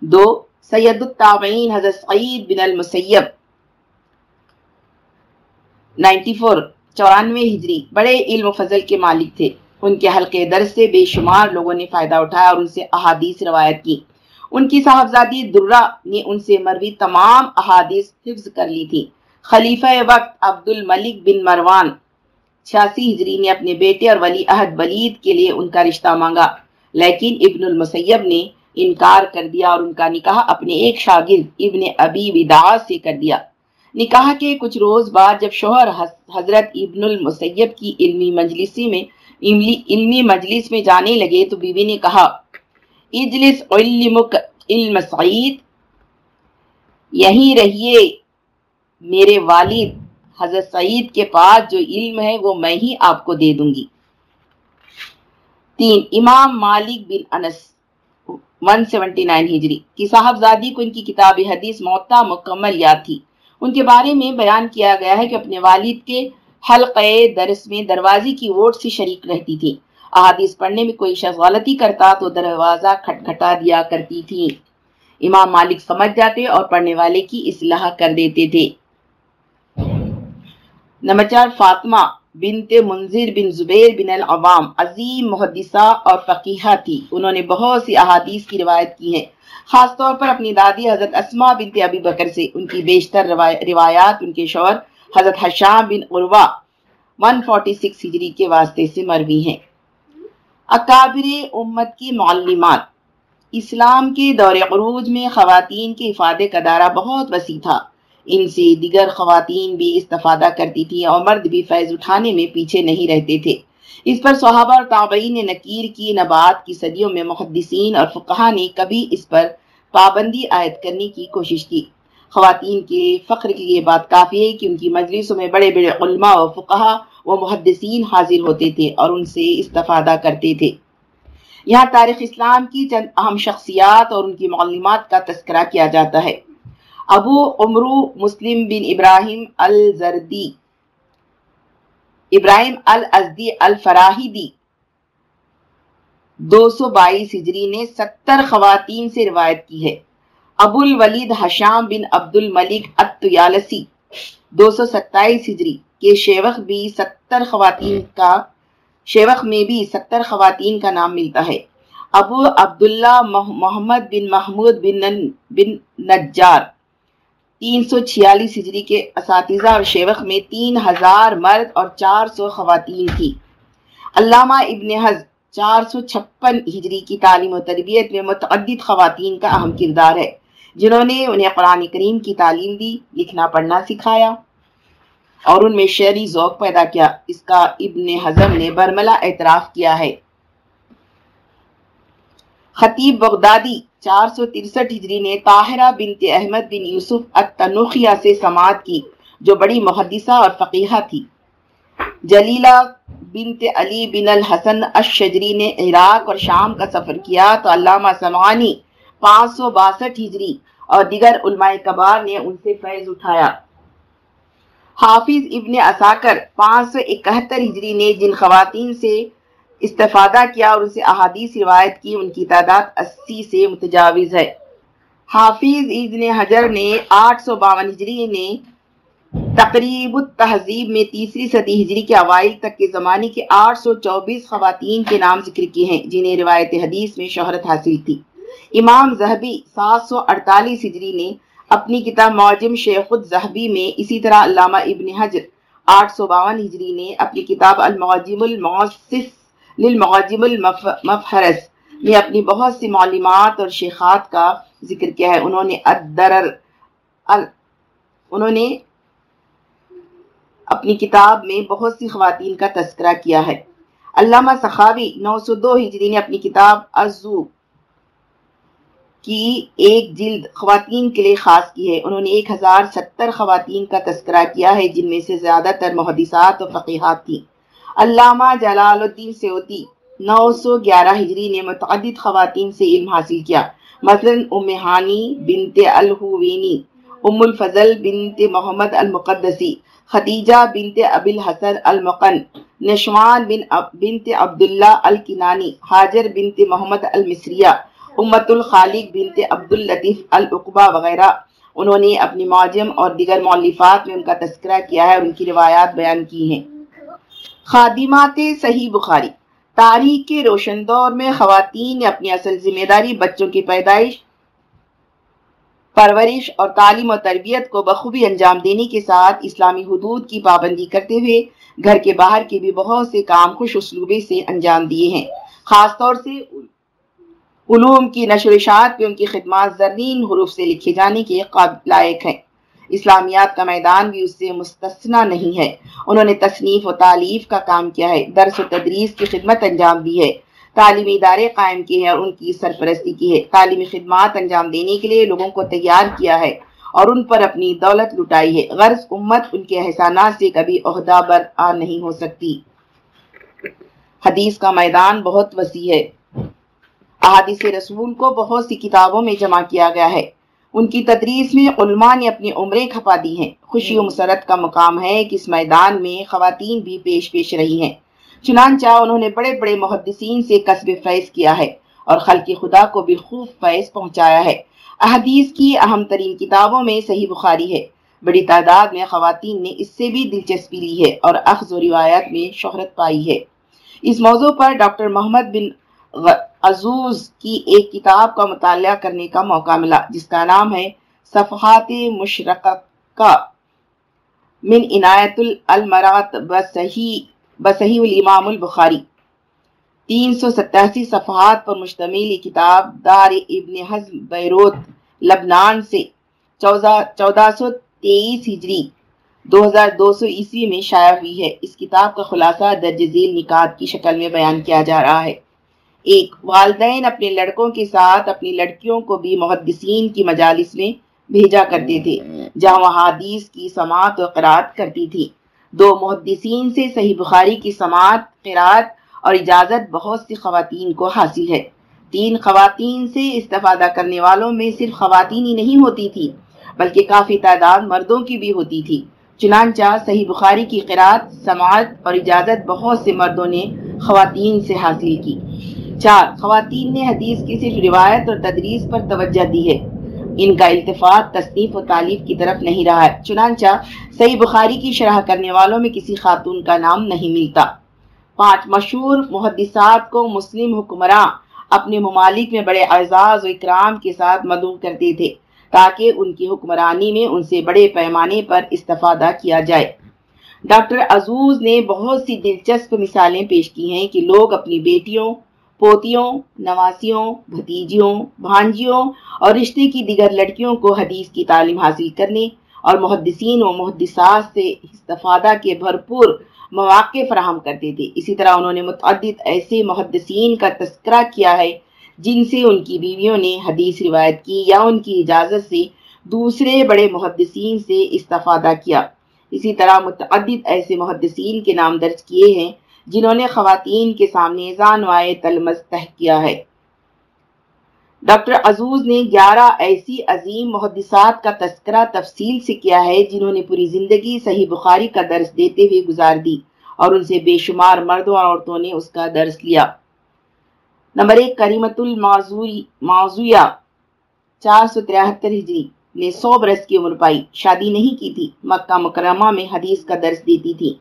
A: دو، سید التابعین حضرت سعید بن المسیب۔ نائنٹی فور، چورانوے ہجری۔ بڑے علم و فضل کے مالک تھے۔ ان کے حلقے درس سے بے شمار لوگوں نے فائدہ اٹھایا اور ان سے احادیث روایت کی۔ ان کی صاحبزادی درہ نے ان سے مروی تمام احادیث حفظ کر لی تھی۔ خلیفہ وقت عبد الملک بن مروان چھیاسی ہجری نے اپنے بیٹے اور ولی عہد ولید کے لیے ان کا رشتہ مانگا۔ لیکن ابن المسیب نے انکار کر دیا اور ان کا نکاح اپنے ایک شاگرد ابن ابی وداع سے کر دیا۔ نکاح کے کچھ روز بعد جب شوہر حضرت ابن المسیب کی علمی مجلسی میں، علمی مجلس میں جانے لگے تو بیوی نے کہا، اجلس علمک علم سعید یہیں رہیے میرے والد حضرت سعید کے پاس جو علم ہے وہ میں ہی آپ کو دے دوں گی۔ تین، امام مالک بن انس 179 ہجری۔ کی صاحبزادی کو ان کی کتاب حدیث موتا مکمل یاد تھی۔ ان کے بارے میں بیان کیا گیا ہے کہ اپنے والد کے حلقے درس میں دروازے کی ووٹ سے شریک رہتی تھی۔ احادیث پڑھنے میں کوئی شخص غلطی کرتا تو دروازہ کھٹکھٹا دیا کرتی تھی۔ امام مالک سمجھ جاتے اور پڑھنے والے کی اصلاح کر دیتے تھے۔ نمبر چار فاطمہ بنت منظر بن زبیر بن العوام، عظیم محدثہ اور فقیحہ تھی۔ انہوں نے بہت سی احادیث کی روایت کی ہیں، خاص طور پر اپنی دادی حضرت اسما بنت ابی بکر سے۔ ان کی بیشتر روایات ان کے شوہر حضرت حشام بن عروہ 146 ہجری کے واسطے سے مروی ہیں۔ اکابر امت کی معلمات۔ اسلام کے دور عروج میں خواتین کے افادے کا دارہ بہت وسیع تھا۔ ان سے دیگر خواتین بھی استفادہ کرتی تھیں اور مرد بھی فیض اٹھانے میں پیچھے نہیں رہتے تھے۔ اس پر صحابہ اور تابعین نے نکیر کی، نبات کی صدیوں میں محدثین اور فقہ نے کبھی اس پر پابندی عائد کرنے کی کوشش کی۔ خواتین کے فخر کی یہ بات کافی ہے کہ ان کی مجلسوں میں بڑے بڑے علماء و فقہ و محدثین حاضر ہوتے تھے اور ان سے استفادہ کرتے تھے۔ یہاں تاریخ اسلام کی چند اہم شخصیات اور ان کی معلومات کا تذکرہ کیا جاتا ہے۔ ابو عمرو مسلم بن ابراہیم الزردی، ابراہیم الازدی الفراہیدی۔ دو سو بائیس ہجری نے ستر خواتین سے روایت کی ہے۔ ابو الولید حشام بن عبد الملک الطیالسی دو سو ستائیس ہجری کے شیوخ بھی ستر خواتین کا، شیوخ میں بھی ستر خواتین کا نام ملتا ہے۔ ابو عبداللہ محمد بن محمود بن نجار۔ تین سو چھیالیس ہجری کے اساتذہ اور شیوخ میں تین ہزار مرد اور چار سو خواتین تھی علامہ ابن حز چار سو چھپن ہجری کی تعلیم و تربیت میں متعدد خواتین کا اہم کردار ہے، جنہوں نے انہیں قرآن کریم کی تعلیم دی، لکھنا، پڑھنا، سکھایا اور ان میں شعری ذوق پیدا کیا۔ اس کا ابن حزم نے برملا اعتراف کیا ہے۔ خطیب بغدادی چار سو ترسٹھ ہجری نے طاہرہ بنت احمد بن یوسف التنوخیہ سے سماعت کی، جو بڑی محدثہ اور فقیحہ تھی۔ جلیلہ بنت علی بن الحسن الشجری نے عراق اور شام کا سفر کیا تو علامہ سمعانی پانچ سو باسٹھ ہجری اور دیگر علماء کبار نے ان سے فیض اٹھایا۔ حافظ ابن اساکر پانچ سو اکہتر ہجری نے جن خواتین سے استفادہ کیا اور اسے احادیث روایت کی، ان کی تعداد اسی سے متجاوز ہے۔ حافظ ابن حجر نے آٹھ سو باون ہجری نے تقریب التہذیب میں تیسری صدی ہجری کے اوائل تک کے زمانے کے آٹھ سو چوبیس خواتین کے نام ذکر کیے ہیں، جنہیں روایت حدیث میں شہرت حاصل تھی۔ امام زہبی سات سو اڑتالیس ہجری نے اپنی کتاب معجم شیخ الزہبی میں اسی طرح علامہ ابن حجر آٹھ سو باون ہجری نے اپنی کتاب المعجم المعصص للمعاجم المفحرس نے اپنی بہت سی معلومات اور شیخات کا ذکر کیا ہے۔ انہوں نے الدرر انہوں نے اپنی کتاب میں بہت سی خواتین کا تذکرہ کیا ہے۔ علامہ سخاوی نو سو دو ہجری نے اپنی کتاب ازو کی ایک جلد خواتین کے لیے خاص کی ہے۔ انہوں نے ایک ہزار ستر خواتین کا تذکرہ کیا ہے، جن میں سے زیادہ تر محدثات و فقیحات تھیں۔ علامہ جلال الدین سیوتی نو سو گیارہ ہجری نے متعدد خواتین سے علم حاصل کیا۔ مثلا ام ہانی بنت الحوینی، ام الفضل بنت محمد المقدسی، خدیجہ بنت ابی الحسن المقن، نشوان بن بنت عبداللہ الکنانی، حاجر بنت محمد المصریہ امت الخالق بنت عبد اللطیف العقبہ وغیرہ۔ انہوں نے اپنی معجم اور دیگر مولفات میں ان کا تذکرہ کیا ہے اور ان کی روایات بیان کی ہیں۔ خادمات صحیح بخاری۔ تاریخ کے روشن دور میں خواتین نے اپنی اصل ذمہ داری بچوں کی پیدائش، پرورش اور تعلیم و تربیت کو بخوبی انجام دینے کے ساتھ اسلامی حدود کی پابندی کرتے ہوئے گھر کے باہر کے بھی بہت سے کام خوش اسلوبے سے انجام دیے ہیں۔ خاص طور سے علوم کی نشر اشاعت پہ ان کی خدمات زرین حروف سے لکھے جانے کے قابل لائق ہیں۔ اسلامیات کا میدان بھی اس سے مستثنا نہیں ہے۔ انہوں نے تصنیف و تعلیف کا کام کیا ہے، درس و تدریس کی خدمت انجام دی ہے۔ تعلیمی ادارے قائم کیے ہیں اور ان کی سرپرستی کی ہے۔ تعلیمی خدمات انجام دینے کے لیے لوگوں کو تیار کیا ہے اور ان پر اپنی دولت لٹائی ہے۔ غرض امت ان کے احسانات سے کبھی عہدہ بر آ نہیں ہو سکتی۔ حدیث کا میدان بہت وسیع ہے۔ احادیث رسول کو بہت سی کتابوں میں جمع کیا گیا ہے۔ ان کی تدریس میں علماء نے اپنی عمریں کھپا دی ہیں۔ خوشی و مسرت کا مقام ہے کہ اس میدان میں خواتین بھی پیش پیش رہی ہیں۔ چنانچہ انہوں نے بڑے بڑے محدثین سے قصب فیض کیا ہے اور خلق خدا کو بھی خوب فیض پہنچایا ہے۔ احادیث کی اہم ترین کتابوں میں صحیح بخاری ہے۔ بڑی تعداد میں خواتین نے اس سے بھی دلچسپی لی ہے اور اخذ و روایت میں شہرت پائی ہے۔ اس موضوع پر ڈاکٹر محمد بن عزوز کی ایک کتاب کا مطالعہ کرنے کا موقع ملا، جس کا نام ہے صفحات مشرقہ من عنایت المرات بصحیح بصحیح الامام البخاری۔ تین سو ستاسی صفحات پر مشتمل یہ کتاب دار ابن حزم بیروت، لبنان سے چودہ سو تیئیس ہجری، دو ہزار دو سو عیسوی میں شائع ہوئی ہے۔ اس کتاب کا خلاصہ درج ذیل نکات کی شکل میں بیان کیا جا رہا ہے۔ ایک والدین اپنے لڑکوں کے ساتھ اپنی لڑکیوں کو بھی محدثین کی مجالس میں بھیجا کرتے تھے، جہاں وہ حدیث کی سماعت و قرات کرتی تھی۔ دو محدثین سے صحیح بخاری کی سماعت قرات اور اجازت بہت سی خواتین کو حاصل ہے۔ تین خواتین سے استفادہ کرنے والوں میں صرف خواتین ہی نہیں ہوتی تھی، بلکہ کافی تعداد مردوں کی بھی ہوتی تھی۔ چنانچہ صحیح بخاری کی قرات سماعت اور اجازت بہت سے مردوں نے خواتین سے حاصل کی۔ چار خواتین نے حدیث کی صرف روایت اور تدریس پر توجہ دی ہے۔ ان کا التفاق تصنیف و تعلیف کی طرف نہیں رہا ہے۔ چنانچہ صحیح بخاری کی شرح کرنے والوں میں کسی خاتون کا نام نہیں ملتا۔ پانچ مشہور محدثات کو مسلم حکمراں اپنے ممالک میں بڑے اعزاز و اکرام کے ساتھ مدعو کرتے تھے تاکہ ان کی حکمرانی میں ان سے بڑے پیمانے پر استفادہ کیا جائے۔ ڈاکٹر عزوز نے بہت سی دلچسپ مثالیں پیش کی ہیں کہ لوگ اپنی بیٹیوں پوتیوں، نواسیوں، بھتیجیوں، بھانجیوں اور رشتے کی دیگر لڑکیوں کو حدیث کی تعلیم حاصل کرنے اور محدثین و محدثات سے استفادہ کے بھرپور مواقع فراہم کرتے تھے۔ اسی طرح انہوں نے متعدد ایسے محدثین کا تذکرہ کیا ہے جن سے ان کی بیویوں نے حدیث روایت کی یا ان کی اجازت سے دوسرے بڑے محدثین سے استفادہ کیا۔ اسی طرح متعدد ایسے محدثین کے نام درج کیے ہیں جنہوں نے خواتین کے سامنے زانوائے تلمز تہ کیا ہے۔ ڈاکٹر عزوز نے گیارہ ایسی عظیم محدثات کا تذکرہ تفصیل سے کیا ہے جنہوں نے پوری زندگی صحیح بخاری کا درس دیتے ہوئے گزار دی اور ان سے بے شمار مردوں اور عورتوں نے اس کا درس لیا۔ نمبر ایک کریمت الموضوع چار سو تریہتر ہجری، نے سو برس کی عمر پائی، شادی نہیں کی تھی، مکہ مکرمہ میں حدیث کا درس دیتی تھی۔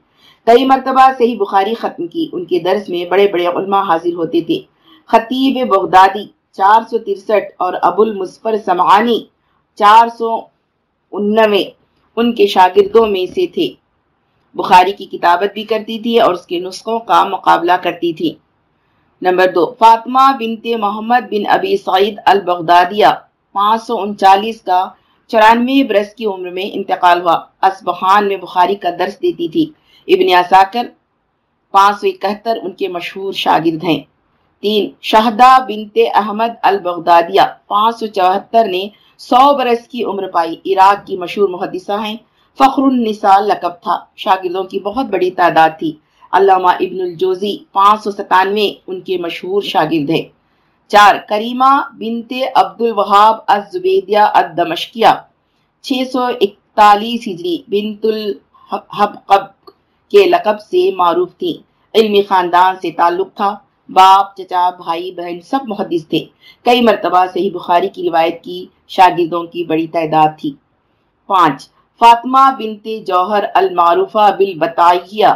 A: کئی مرتبہ صحیح بخاری ختم کی۔ ان کے درس میں بڑے بڑے علماء حاضر ہوتے تھے۔ خطیب بغدادی چار سو ترسٹھ اور ابو المصفر سمعانی چار سو انوے ان کے شاگردوں میں سے تھے۔ بخاری کی کتابت بھی کرتی تھی اور اس کے نسخوں کا مقابلہ کرتی تھی۔ نمبر دو، فاطمہ بنت محمد بن ابی سعید البغدادیہ پانچ سو انچالیس کا چورانوے برس کی عمر میں انتقال ہوا۔ اسبحان میں بخاری کا درس دیتی تھی۔ ابن اساکر پانچ سو اکہتر ان کے مشہور شاگرد ہیں۔ تین شہدہ بنت احمد البغدادیہ پانچ سو چوہتر نے سو برس کی عمر پائی۔ عراق کی مشہور محدثہ ہیں۔ فخر النساء لقب تھا۔ شاگردوں کی بہت بڑی تعداد تھی۔ علامہ ابن الجوزی پانچ سو ستانوے ان کے مشہور شاگرد ہیں۔ چار، کریمہ بنت عبد الوہاب الزبیدیہ الدمشقیہ، چھ سو اکتالیس ہجری بنت الحبقب کے لقب سے معروف تھی علمی خاندان سے تعلق تھا۔ باپ، چچا، بھائی، بہن سب محدث تھے۔ کئی مرتبہ صحیح بخاری کی روایت کی شاگردوں کی بڑی تعداد تھی۔ پانچ، فاطمہ بنت جوہر المعروفہ بالبطائیہ،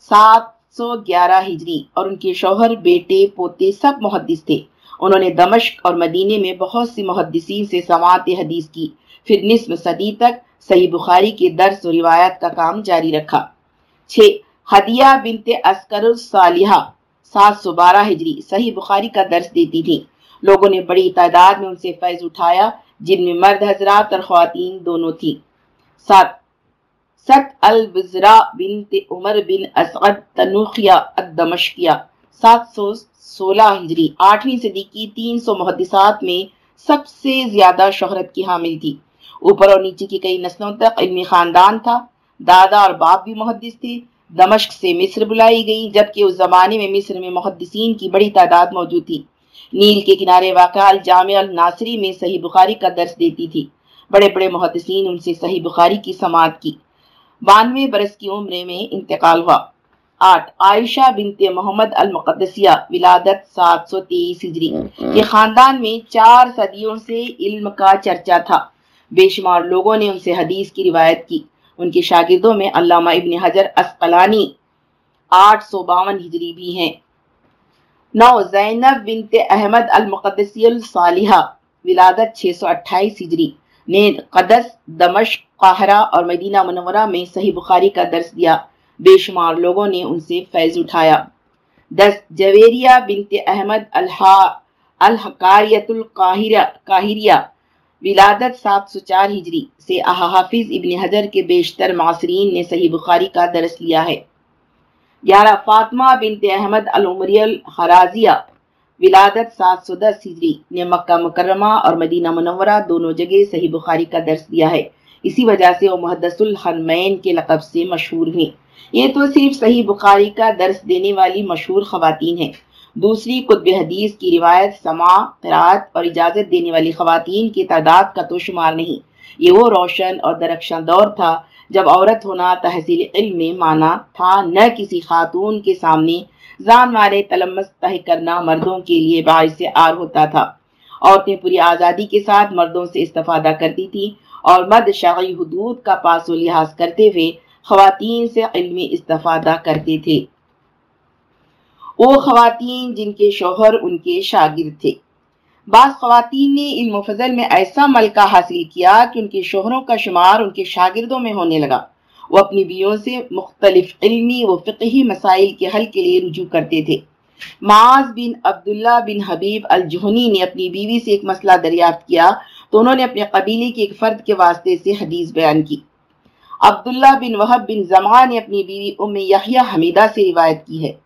A: سات سو گیارہ ہجری، اور ان کے شوہر، بیٹے، پوتے سب محدث تھے۔ انہوں نے دمشق اور مدینے میں بہت سی محدثین سے سماعت حدیث کی۔ پھر نصف صدی تک صحیح بخاری کے درس و روایت کا کام جاری رکھا۔ چھ ہدیہ بنت اسکر الصالحہ، سات سو بارہ ہجری، صحیح بخاری کا درس دیتی تھی لوگوں نے بڑی تعداد میں ان سے فیض اٹھایا، جن میں مرد حضرات اور خواتین دونوں تھی سات، ست البزرا بنت عمر بن اسعد تنوخیہ الدمشقیہ، سات سو سولہ ہجری، آٹھویں صدی کی تین سو محدثات میں سب سے زیادہ شہرت کی حامل تھی۔ اوپر اور نیچے کی کئی نسلوں تک علمی خاندان تھا۔ دادا اور باپ بھی محدث تھے۔ دمشق سے مصر بلائی گئی، جبکہ اس زمانے میں مصر میں محدثین کی بڑی تعداد موجود تھی۔ نیل کے کنارے واقع الجامع الناصری میں صحیح بخاری کا درس دیتی تھی۔ بڑے بڑے محدثین ان سے صحیح بخاری کی سماعت کی۔ بانوے برس کی عمر میں انتقال ہوا۔ آٹھ، عائشہ بنت محمد المقدسیہ، ولادت سات سو تیئیس ہجری یہ خاندان میں چار صدیوں سے علم کا چرچا تھا۔ بے شمار لوگوں نے ان سے حدیث کی روایت کی۔ ان کے شاگردوں میں علامہ ابن حجر اسقلانی آٹھ سو باون ہجری بھی ہیں۔ نو، زینب بنت احمد المقدسی الصالحہ، ولادت چھ سو اٹھائیس ہجری۔ نے قدس، دمشق، قاہرہ اور مدینہ منورہ میں صحیح بخاری کا درس دیا۔ بے شمار لوگوں نے ان سے فیض اٹھایا۔ دس، جویریہ بنت احمد الحا الحکاریت القاہریہ ولادت سات سو چار ہجری سے حافظ ابن حجر کے بیشتر معاصرین نے صحیح بخاری کا درس لیا ہے۔ گیارہ فاطمہ بنت احمد العمری الحرازیہ ولادت سات سو دس ہجری نے مکہ مکرمہ اور مدینہ منورہ دونوں جگہ صحیح بخاری کا درس دیا ہے۔ اسی وجہ سے وہ محدث الحرمین کے لقب سے مشہور ہیں۔ یہ تو صرف صحیح بخاری کا درس دینے والی مشہور خواتین ہیں۔ دوسری قطب حدیث کی روایت سما، قرآت اور اجازت دینے والی خواتین کی تعداد کا تو شمار نہیں۔ یہ وہ روشن اور درخشاں دور تھا جب عورت ہونا تحصیل علم میں مانا تھا۔ نہ کسی خاتون کے سامنے زان مارے تلمس تہ کرنا مردوں کے لیے باعث آر ہوتا تھا۔ عورتیں پوری آزادی کے ساتھ مردوں سے استفادہ کرتی تھی اور مرد شاعی حدود کا پاس و لحاظ کرتے ہوئے خواتین سے علمی استفادہ کرتے تھے۔ وہ خواتین جن کے شوہر ان کے شاگرد تھے۔ بعض خواتین نے علم و فضل میں ایسا ملکہ حاصل کیا کہ ان کے شوہروں کا شمار ان کے شاگردوں میں ہونے لگا۔ وہ اپنی بیوں سے مختلف علمی و فقہی مسائل کے حل کے لیے رجوع کرتے تھے۔ معاذ بن عبداللہ بن حبیب الجہنی نے اپنی بیوی سے ایک مسئلہ دریافت کیا تو انہوں نے اپنے قبیلے کے ایک فرد کے واسطے سے حدیث بیان کی۔ عبداللہ بن وحب بن زمان نے اپنی بیوی ام یحییٰ حمیدہ سے روایت کی ہے۔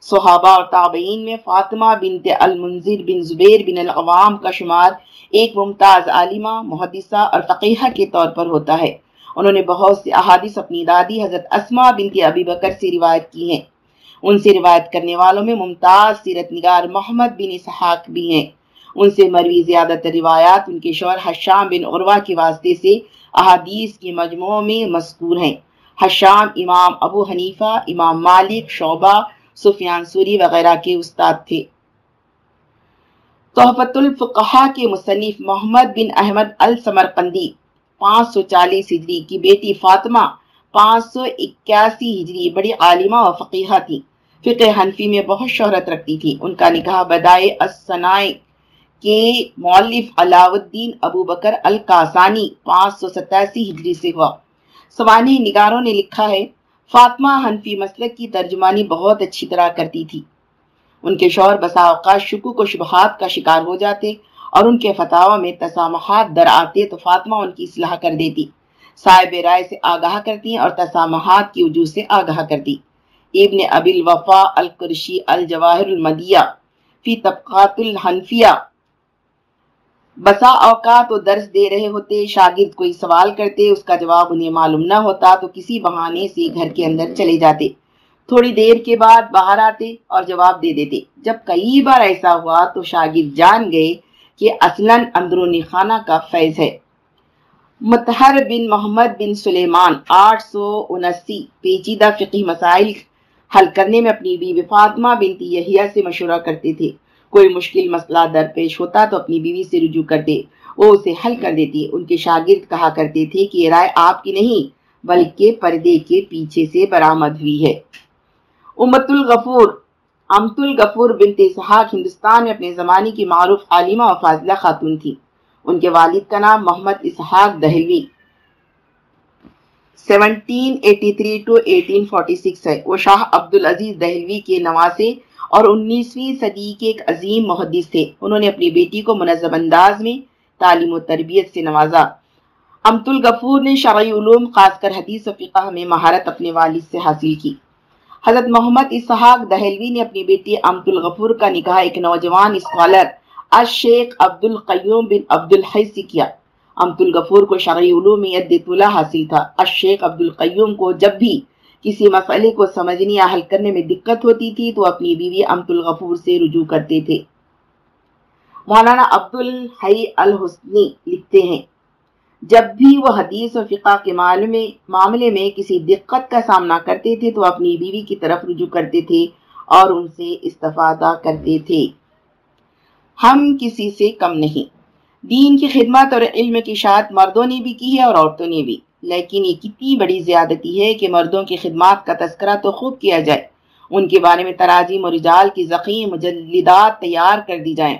A: صحابہ اور تابعین میں فاطمہ بنت المنذر بن زبیر بن العوام کا شمار ایک ممتاز عالمہ، محدثہ اور فقیحہ کے طور پر ہوتا ہے۔ انہوں نے بہت سے احادیث اپنی دادی حضرت اسما بنت ابی بکر سے روایت کی ہیں۔ ان سے روایت کرنے والوں میں ممتاز سیرت نگار محمد بن اسحاق بھی ہیں۔ ان سے مروی زیادہ تر روایات ان کے شوہر حشام بن عروہ کے واسطے سے احادیث کے مجموعوں میں مذکور ہیں۔ حشام امام ابو حنیفہ، امام مالک، شعبہ سفیان سوری وغیرہ کے استاد تھے۔ تحفت الفقہ کے مصنف محمد بن احمد السمرقندی، پانچ سو چالیس ہجری کی بیٹی فاطمہ، پانچ سو اکیاسی ہجری بڑی عالمہ و فقیحہ تھی۔ فقہ حنفی میں بہت شہرت رکھتی تھی۔ ان کا نکاح بدائے السنائے کے مولف علاو الدین ابو بکر القاسانی پانچ سو ستاسی ہجری سے ہوا۔ سوانی نگاروں نے لکھا ہے فاطمہ حنفی مسلک کی ترجمانی بہت اچھی طرح کرتی تھی۔ ان کے شوہر بسا اوقات شکوک و شبہات کا شکار ہو جاتے اور ان کے فتح میں تسامحات در آتے تو فاطمہ ان کی اصلاح کر دیتی۔ صاحب رائے سے آگاہ کرتی اور تسامحات کی وجوہ سے آگاہ کرتی۔ ابن ابی الوفا القرشی الجواہر المدیہ فی طبقات الحنفیہ بسا اوقات وہ درس دے رہے ہوتے، شاگرد کوئی سوال کرتے، اس کا جواب انہیں معلوم نہ ہوتا، تو کسی بہانے سے گھر کے اندر چلے جاتے۔ تھوڑی دیر کے بعد باہر آتے اور جواب دے دیتے۔ جب کئی بار ایسا ہوا تو شاگرد جان گئے کہ اصلاً اندرونی خانہ کا فیض ہے۔ متحر بن محمد بن سلیمان، آٹھ سو انسی پیچیدہ فقی مسائل حل کرنے میں اپنی بیوی فاطمہ بنتی یحییٰ سے مشورہ کرتے تھے۔ کوئی مشکل مسئلہ درپیش ہوتا تو اپنی بیوی سے رجوع کرتے، وہ اسے حل کر دیتی۔ ان کے شاگرد کہا کرتے تھے کہ یہ رائے آپ کی نہیں، بلکہ پردے کے پیچھے سے برآمد ہوئی ہے۔ امت الغفور امت الغفور بنت اسحاق ہندوستان میں اپنے زمانے کی معروف عالمہ و فاضلہ خاتون تھی۔ ان کے والد کا نام محمد اسحاق دہلوی۔ 1783 ٹو 1846 ہے۔ وہ شاہ عبدالعزیز دہلوی کے نواسے اور انیسویں صدی کے ایک عظیم محدث تھے۔ انہوں نے اپنی بیٹی کو منظم انداز میں تعلیم و تربیت سے نوازا۔ امت الغفور نے شرعی علوم، خاص کر حدیث و فقہ میں مہارت اپنے والد سے حاصل کی۔ حضرت محمد اسحاق دہلوی نے اپنی بیٹی امت الغفور کا نکاح ایک نوجوان اسکالر، الشیخ عبد القیوم بن عبد الحی سے کیا۔ امت الغفور کو شرعی علوم میں عدت اللہ حاصل تھا۔ الشیخ عبد القیوم کو جب بھی کسی مسئلے کو سمجھنے یا حل کرنے میں دقت ہوتی تھی تو اپنی بیوی امت الغفور سے رجوع کرتے تھے۔ مولانا عبد الحی الحسنی لکھتے ہیں، جب بھی وہ حدیث و فقہ کے معاملے میں کسی دقت کا سامنا کرتے تھے تو اپنی بیوی کی طرف رجوع کرتے تھے اور ان سے استفادہ کرتے تھے۔ ہم کسی سے کم نہیں۔ دین کی خدمت اور علم کی شاعت مردوں نے بھی کی ہے اور عورتوں نے بھی۔ لیکن یہ کتنی بڑی زیادتی ہے کہ مردوں کی خدمات کا تذکرہ تو خوب کیا جائے۔ ان کے بارے میں تراجیم اور رجال کی زخیم مجلدات تیار کر دی جائیں۔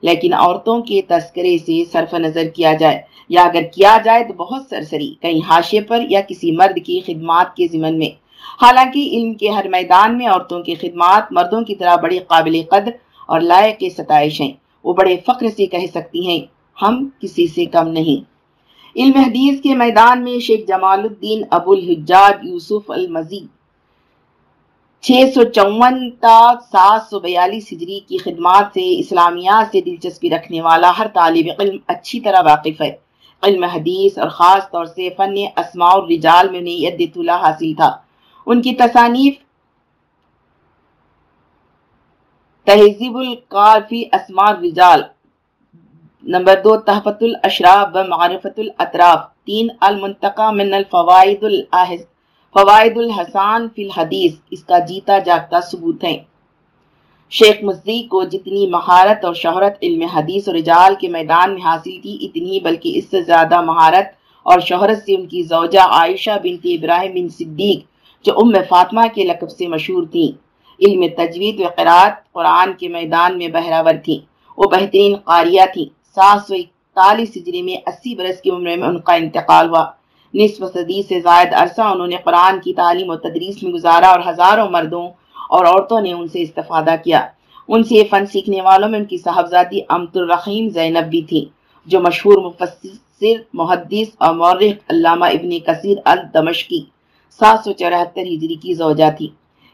A: لیکن عورتوں کے تذکرے سے صرف نظر کیا جائے یا اگر کیا جائے تو بہت سرسری، کہیں حاشے پر یا کسی مرد کی خدمات کے ضمن میں۔ حالانکہ علم کے ہر میدان میں عورتوں کی خدمات مردوں کی طرح بڑی قابل قدر اور لائق ستائش ہیں۔ وہ بڑے فخر سے کہہ سکتی ہیں، ہم کسی سے کم نہیں۔ علم حدیث کے میدان میں شیخ جمال الدین ابو الحجاج یوسف المزید۔ چھ سو چون تا سات سو بیالیس ہجری کی خدمات سے اسلامیات سے دلچسپی رکھنے والا ہر طالب علم اچھی طرح واقف ہے۔ علم حدیث اور خاص طور سے فن اسماء الرجال میں انہیں یدت اللہ حاصل تھا۔ ان کی تصانیف تہذیب القار فی الرجال نمبر دو تحفت الاشراف و معرفت الاطراف۔ تین المنتقى من الفوائد الاحز فوائد الحسان فی الحدیث۔ اس کا جیتا جاگتا ثبوت ہے۔ شیخ مزدی کو جتنی مہارت اور شہرت علم حدیث اور رجال کے میدان میں حاصل تھی، اتنی بلکہ اس سے زیادہ مہارت اور شہرت سے ان کی زوجہ عائشہ بنت ابراہیم بن صدیق، جو ام فاطمہ کے لقب سے مشہور تھیں علم تجوید و قرآت قرآن کے میدان میں بہراور تھیں وہ بہترین قاریہ تھیں سات سو اکتالیس ہجری میں اسی برس کی عمر میں ان کا انتقال ہوا۔ نصف صدی سے زائد عرصہ انہوں نے قرآن کی تعلیم و تدریس میں گزارا اور ہزاروں مردوں اور عورتوں نے ان سے استفادہ کیا۔ ان سے فن سیکھنے والوں میں ان کی صاحبزادی امت الرحیم زینب بھی تھی، جو مشہور مفسر، محدث اور مورخ علامہ ابن کثیر الدمشقی سات سو چورہتر ہجری کی زوجہ تھی۔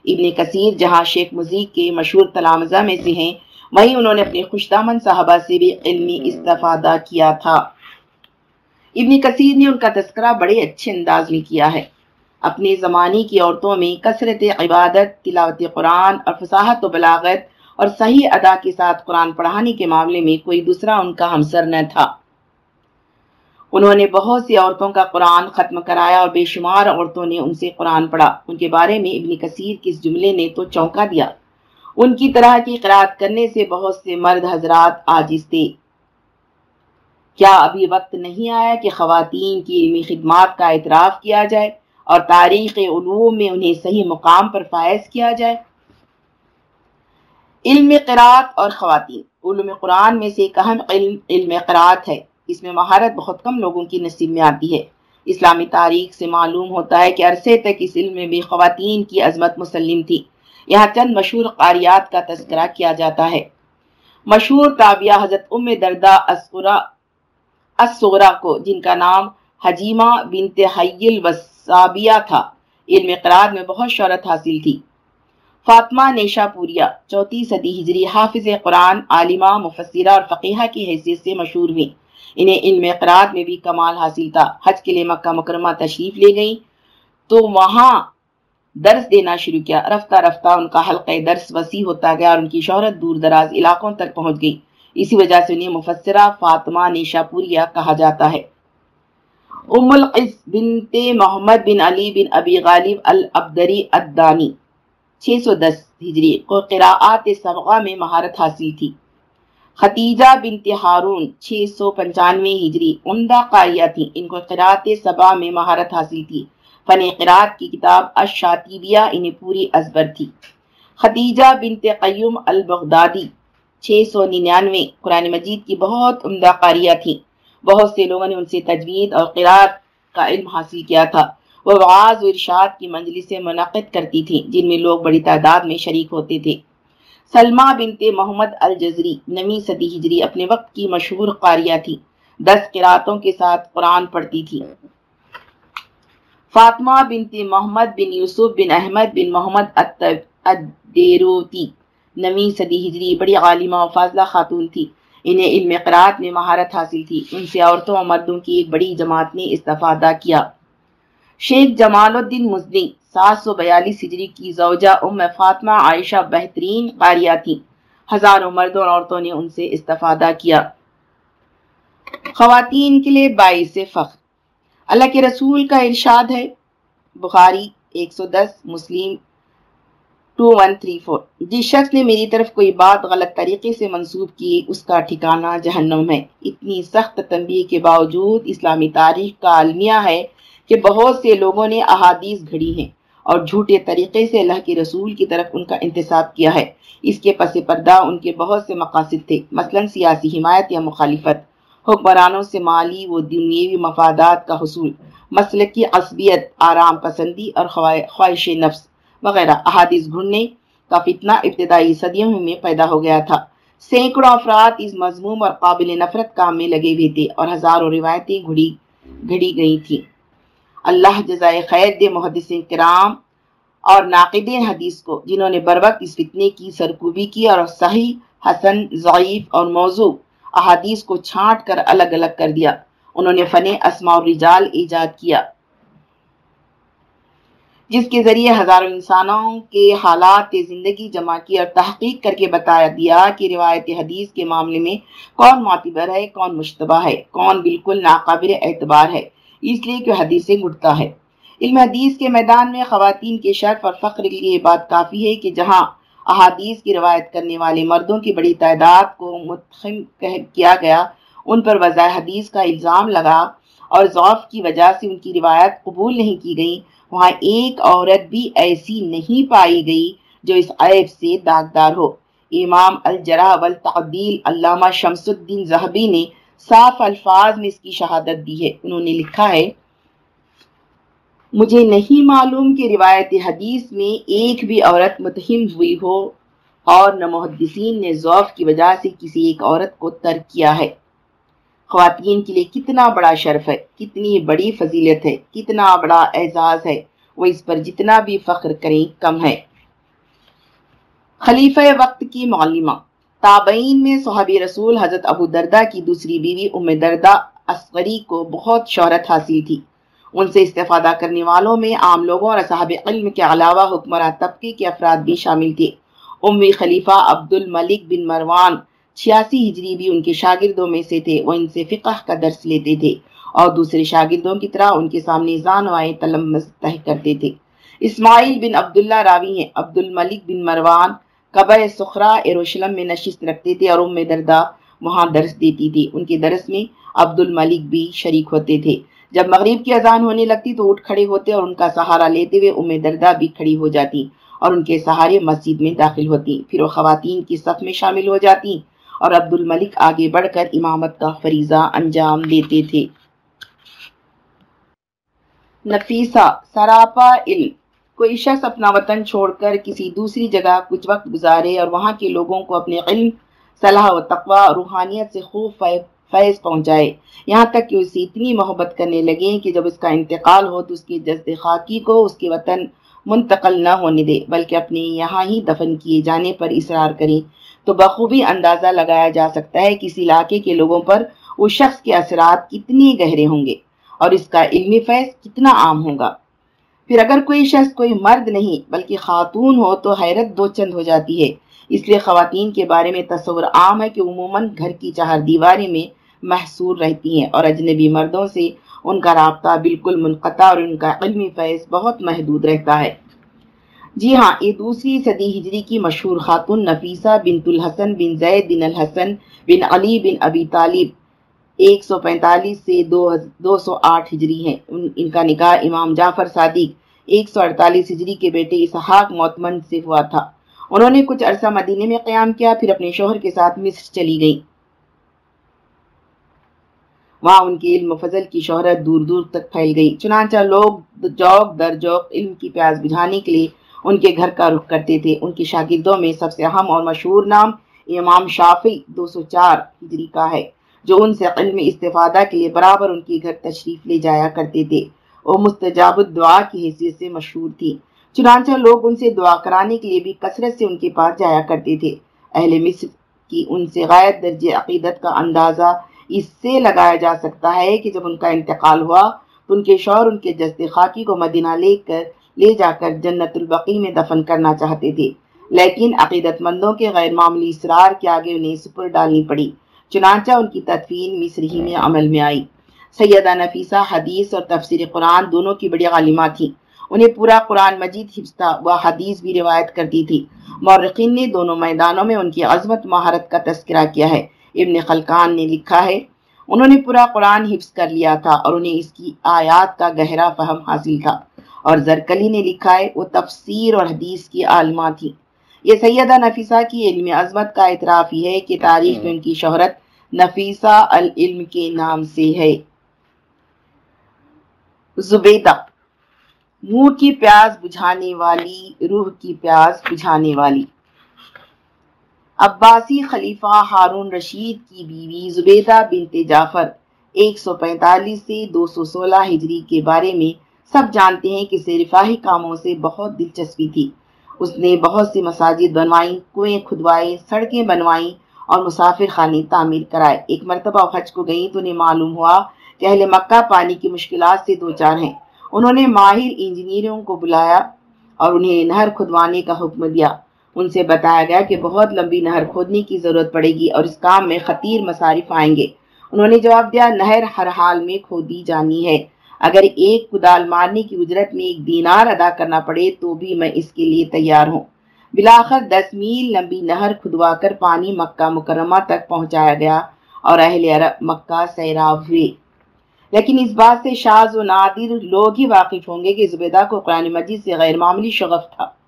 A: ابن کثیر، جہاں شیخ مزید کے مشہور تلامزہ میں سے ہیں وہیں انہوں نے اپنے خوشدامن صحابہ سے بھی علمی استفادہ کیا تھا۔ ابن کثیر نے ان کا تذکرہ بڑے اچھے انداز میں کیا ہے۔ اپنے زمانے کی عورتوں میں کثرت عبادت، تلاوت قرآن اور فصاحت و بلاغت اور صحیح ادا کے ساتھ قرآن پڑھانے کے معاملے میں کوئی دوسرا ان کا ہمسر نہ تھا۔ انہوں نے بہت سی عورتوں کا قرآن ختم کرایا اور بے شمار عورتوں نے ان سے قرآن پڑھا۔ ان کے بارے میں ابن کثیر کس جملے نے تو چونکا دیا۔ ان کی طرح کی قرآن کرنے سے بہت سے مرد حضرات آجز تھے۔ کیا ابھی وقت نہیں آیا کہ خواتین کی علمی خدمات کا اعتراف کیا جائے اور تاریخ علوم میں انہیں صحیح مقام پر فائز کیا جائے؟ علم قرآت اور خواتین۔ علم قرآن میں سے ایک اہم علم علم قرآت ہے۔ اس میں مہارت بہت کم لوگوں کی نصیب میں آتی ہے۔ اسلامی تاریخ سے معلوم ہوتا ہے کہ عرصے تک اس علم میں بھی خواتین کی عظمت مسلم تھی۔ یہاں چند مشہور قاریات کا تذکرہ کیا جاتا ہے۔ مشہور تابعہ حضرت ام دردہ اسغرا کو، جن کا نام حجیمہ بنت حیل وس سابیہ تھا۔ علم قرار میں بہت شہرت حاصل تھی۔ فاطمہ نیشا پوریا چوتھی صدی ہجری، حافظ قرآن، عالمہ، مفسرہ اور فقیحہ کی حیثیت سے مشہور ہوئی انہیں علم قرآن میں بھی کمال حاصل تھا۔ حج کے لیے مکہ مکرمہ تشریف لے گئیں۔ تو وہاں درس دینا شروع کیا۔ رفتہ رفتہ ان کا حلقہ درس وسیع ہوتا گیا اور ان کی شہرت دور دراز علاقوں تک پہنچ گئی۔ اسی وجہ سے انہیں مفسرہ فاطمہ نیشا پوریا کہا جاتا ہے۔ ام القس بنت محمد بن علی بن ابی غالب العبدری الدانی 610 ہجری کو قراءات سبقہ میں مہارت حاصل تھی۔ ختیجہ بنت ہارون 695 ہجری، عمدہ قائیہ تھی ان کو قراءت سبا میں مہارت حاصل تھی۔ فن قراءت کی کتاب الشاتیبیہ انہیں پوری ازبر تھی۔ خدیجہ بنت قیم البغدادی، چھ سو ننانوے، قرآن مجید کی بہت عمدہ قاریہ تھیں۔ بہت سے لوگوں نے ان سے تجوید اور قرآت کا علم حاصل کیا تھا۔ وہ وعاز و ارشاد کی منجلسیں منعقد کرتی تھیں، جن میں لوگ بڑی تعداد میں شریک ہوتے تھے۔ سلمہ بنت محمد الجزری، نویں صدی ہجری اپنے وقت کی مشہور قاریہ تھی دس قراتوں کے ساتھ قرآن پڑھتی تھی فاطمہ بنت محمد بن یوسف بن احمد بن محمد الدیروتی۔ نویں صدی ہجری، بڑی عالمہ و فاضلہ خاتون تھی۔ انہیں علم قرآت میں مہارت حاصل تھی۔ ان سے عورتوں اور مردوں کی ایک بڑی جماعت نے استفادہ کیا۔ شیخ جمال الدین مزنی، سات سو بیالیس ہجری کی زوجہ ام فاطمہ عائشہ بہترین قاریہ تھیں۔ ہزاروں مردوں اور عورتوں نے ان سے استفادہ کیا۔ خواتین کے لیے باعث فخر۔ اللہ کے رسول کا ارشاد ہے۔ بخاری ایک سو دس، مسلم ٹو ون تھری فور جس شخص نے میری طرف کوئی بات غلط طریقے سے منسوب کی، اس کا ٹھکانہ جہنم ہے۔ اتنی سخت تنبیہ کے باوجود اسلامی تاریخ کا المیہ ہے کہ بہت سے لوگوں نے احادیث گھڑی ہیں اور جھوٹے طریقے سے اللہ کے رسول کی طرف ان کا انتصاب کیا ہے۔ اس کے پس پردہ ان کے بہت سے مقاصد تھے، مثلا سیاسی حمایت یا مخالفت۔ حکمرانوں سے مالی و دنیوی مفادات کا حصول، مسلک کی عصبیت، آرام پسندی اور خواہش نفس وغیرہ۔ احادیث گھڑنے کا فتنہ ابتدائی صدیوں میں پیدا ہو گیا تھا۔ سینکڑوں افراد اس مضموم اور قابل نفرت کام میں لگے ہوئے تھے اور ہزاروں روایتیں گھڑی گھڑی گئی تھیں۔ اللہ جزائے خیر دے محدث کرام اور ناقدین حدیث کو، جنہوں نے بر وقت اس فتنے کی سرکوبی کی اور صحیح، حسن، ضعیف اور موضوع احادیث کو چھانٹ کر الگ الگ کر دیا۔ انہوں نے فن اسماء الرجال ایجاد کیا۔ جس کے ذریعے ہزاروں انسانوں کے حالات، زندگی جمع کی اور تحقیق کر کے بتایا دیا کہ روایت حدیث کے معاملے میں کون معتبر ہے، کون مشتبہ ہے، کون بالکل ناقابل اعتبار ہے۔ اس لیے کہ حدیث سے گھٹتا ہے۔ علم حدیث کے میدان میں خواتین کے شرف اور فخر کے لیے بات کافی ہے کہ جہاں احادیث کی روایت کرنے والے مردوں کی بڑی تعداد کو متخم کیا گیا۔ ان پر وضع حدیث کا الزام لگا اور ضعف کی وجہ سے ان کی روایت قبول نہیں کی گئی۔ وہاں ایک عورت بھی ایسی نہیں پائی گئی جو اس عیب سے داغدار ہو۔ امام الجرح والتعدیل علامہ شمس الدین زہبی نے صاف الفاظ میں اس کی شہادت دی ہے۔ انہوں نے لکھا ہے مجھے نہیں معلوم کہ روایت حدیث میں ایک بھی عورت متہم ہوئی ہو اور نہ محدثین نے ذوف کی وجہ سے کسی ایک عورت کو ترک کیا ہے۔ خواتین کے لیے کتنا بڑا شرف ہے، کتنی بڑی فضیلت ہے، کتنا بڑا اعزاز ہے، وہ اس پر جتنا بھی فخر کریں کم ہے۔ خلیفہ وقت کی معلمہ، تابعین میں صحابی رسول حضرت ابو دردہ کی دوسری بیوی ام دردہ اسغری کو بہت شہرت حاصل تھی۔ ان سے استفادہ کرنے والوں میں عام لوگوں اور صحاب علم کے علاوہ حکمراں طبقے کے افراد بھی شامل تھے۔ امی خلیفہ عبد الملک بن مروان چھیاسی ہجری بھی ان کے شاگردوں میں سے تھے، وہ ان سے فقہ کا درس لیتے تھے اور دوسرے شاگردوں کی طرح ان کے سامنے زان وائیں تلمس تہ کرتے تھے۔ اسماعیل بن عبداللہ راوی ہیں عبد الملک بن مروان قبر سخرا ایروشلم میں نشست رکھتے تھے اور ام دردہ وہاں درس دیتی تھی۔ ان کے درس میں عبد الملک بھی شریک ہوتے تھے۔ جب مغرب کی اذان ہونے لگتی تو اٹھ کھڑے ہوتے اور ان کا سہارا لیتے ہوئے ام دردہ بھی کھڑی ہو جاتی اور ان کے سہارے مسجد میں داخل ہوتی۔ پھر وہ خواتین کی صف میں شامل ہو جاتی اور عبد الملک آگے بڑھ کر امامت کا فریضہ انجام دیتے تھے۔ نفیسہ، سراپا علم۔ کوئی شخص اپنا وطن چھوڑ کر کسی دوسری جگہ کچھ وقت گزارے اور وہاں کے لوگوں کو اپنے علم، صلاح و تقوی اور روحانیت سے خوب فیض پہنچائے۔ یہاں تک کہ اسے اتنی محبت کرنے لگے کہ جب اس کا انتقال ہو تو اس کے جذب خاکی کو اس کے وطن منتقل نہ ہونے دے، بلکہ اپنے یہاں ہی دفن کیے جانے پر اصرار کریں تو بخوبی اندازہ لگایا جا سکتا ہے کہ اس علاقے کے لوگوں پر اس شخص کے اثرات کتنی گہرے ہوں گے اور اس کا علمی فیض کتنا عام ہوگا۔ پھر اگر کوئی شخص کوئی مرد نہیں بلکہ خاتون ہو تو حیرت دو چند ہو جاتی ہے۔ اس لیے خواتین کے بارے میں تصور عام ہے کہ عموماً گھر کی چہار دیواری میں محصور رہتی ہیں اور اجنبی مردوں سے ان کا رابطہ بالکل منقطع اور ان کا علمی فیض بہت محدود رہتا ہے۔ جی ہاں یہ دوسری صدی ہجری کی مشہور خاتون نفیسہ بنت الحسن بن زید بن الحسن بن علی بن ابی طالب ایک سو پینتالیس سے دو سو آٹھ ہجری ہیں۔ ان کا نکاح امام جعفر صادق ایک سو اڑتالیس ہجری کے بیٹے اسحاق موتمن سے ہوا تھا۔ انہوں نے کچھ عرصہ مدینے میں قیام کیا، پھر اپنے شوہر کے ساتھ مصر چلی گئی وہاں ان کی علم و فضل کی شہرت دور دور تک پھیل گئی۔ چنانچہ لوگ جوک در جوک علم کی پیاس بجھانے کے لیے ان کے گھر کا رخ کرتے تھے۔ ان کے شاگردوں میں سب سے اہم اور مشہور نام امام شافی دو سو چار ہجری کا ہے، جو ان سے علم استفادہ کے لیے برابر ان کے گھر تشریف لے جایا کرتے تھے۔ وہ مستجاب الدعا کی حیثیت سے مشہور تھی۔ چنانچہ لوگ ان سے دعا کرانے کے لیے بھی کثرت سے ان کے پاس جایا کرتے تھے۔ اہل مصر کی ان سے غائب درج عقیدت کا اندازہ اس سے لگایا جا سکتا ہے کہ جب ان کا انتقال ہوا تو ان کے شوہر ان کے جسد خاکی کو مدینہ لے کر لے جا کر جنت البقی میں دفن کرنا چاہتے تھے۔ لیکن عقیدت مندوں کے غیر معمولی اصرار کے آگے انہیں سپر ڈالنی پڑی۔ چنانچہ ان کی تدفین مصر ہی میں عمل میں آئی۔ سیدہ نفیسہ، حدیث اور تفسیر قرآن دونوں کی بڑی عالمہ تھیں۔ انہیں پورا قرآن مجید حفظ تھا، وہ حدیث بھی روایت کرتی تھی۔ مورخین نے دونوں میدانوں میں ان کی عظمت مہارت کا تذکرہ کیا ہے۔ ابن خلقان نے لکھا ہے۔ انہوں نے پورا قرآن حفظ کر لیا تھا اور انہیں اس کی آیات کا گہرا فہم حاصل تھا۔ اور زرکلی نے لکھا ہے، وہ تفسیر اور حدیث کی عالمہ تھی یہ سیدہ نفیسہ کی علم عظمت کا اعتراف ہی ہے کہ تاریخ میں ان کی شہرت نفیسہ العلم کے نام سے ہے۔ زبیدہ منہ کی پیاس بجھانے والی، روح کی پیاس بجھانے والی۔ عباسی خلیفہ ہارون رشید کی بیوی زبیدہ بنت جعفر، ایک سو پینتالیس سے دو سو سولہ ہجری کے بارے میں سب جانتے ہیں کہ اسے رفاہی کاموں سے بہت دلچسپی تھی۔ اس نے بہت سی مساجد بنوائیں، کنویں کھدوائے سڑکیں بنوائیں اور مسافر خانے تعمیر کرائے۔ ایک مرتبہ حج کو گئیں تو انہیں معلوم ہوا کہ اہل مکہ پانی کی مشکلات سے دو چار ہیں۔ انہوں نے ماہر انجینئروں کو بلایا اور انہیں نہر کھدوانے کا حکم دیا۔ ان سے بتایا گیا کہ بہت لمبی نہر کھودنے کی ضرورت پڑے گی اور اس کام میں خطیر مصارف آئیں گے۔ انہوں نے جواب دیا، نہر ہر حال میں کھودی جانی ہے۔ اگر ایک کدال مارنے کی اجرت میں ایک دینار ادا کرنا پڑے تو بھی میں اس کے لیے تیار ہوں۔ بلاخر دس میل لمبی نہر کھدوا کر پانی مکہ مکرمہ تک پہنچایا گیا اور اہل عرب مکہ سیراب ہوئے۔ لیکن اس بات سے شاز و نادر لوگ ہی واقف ہوں گے کہ زبیدہ کو قرآن مجید سے غیر معمولی شغف تھا۔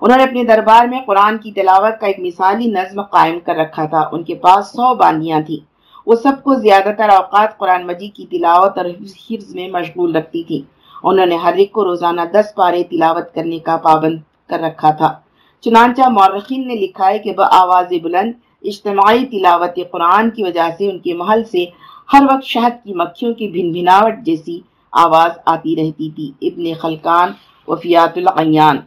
A: انہوں نے اپنے دربار میں قرآن کی تلاوت کا ایک مثالی نظم قائم کر رکھا تھا۔ ان کے پاس سو باندیاں تھیں۔ وہ سب کو زیادہ تر اوقات قرآن مجید کی تلاوت اور حفظ میں مشغول رکھتی تھی انہوں نے ہر ایک کو روزانہ دس پارے تلاوت کرنے کا پابند کر رکھا تھا۔ چنانچہ مورخین نے لکھا ہے کہ وہ آواز بلند اجتماعی تلاوت قرآن کی وجہ سے ان کے محل سے ہر وقت شہد کی مکھیوں کی بھن بھناوٹ جیسی آواز آتی رہتی تھی۔ ابن خلقان وفیات العیان۔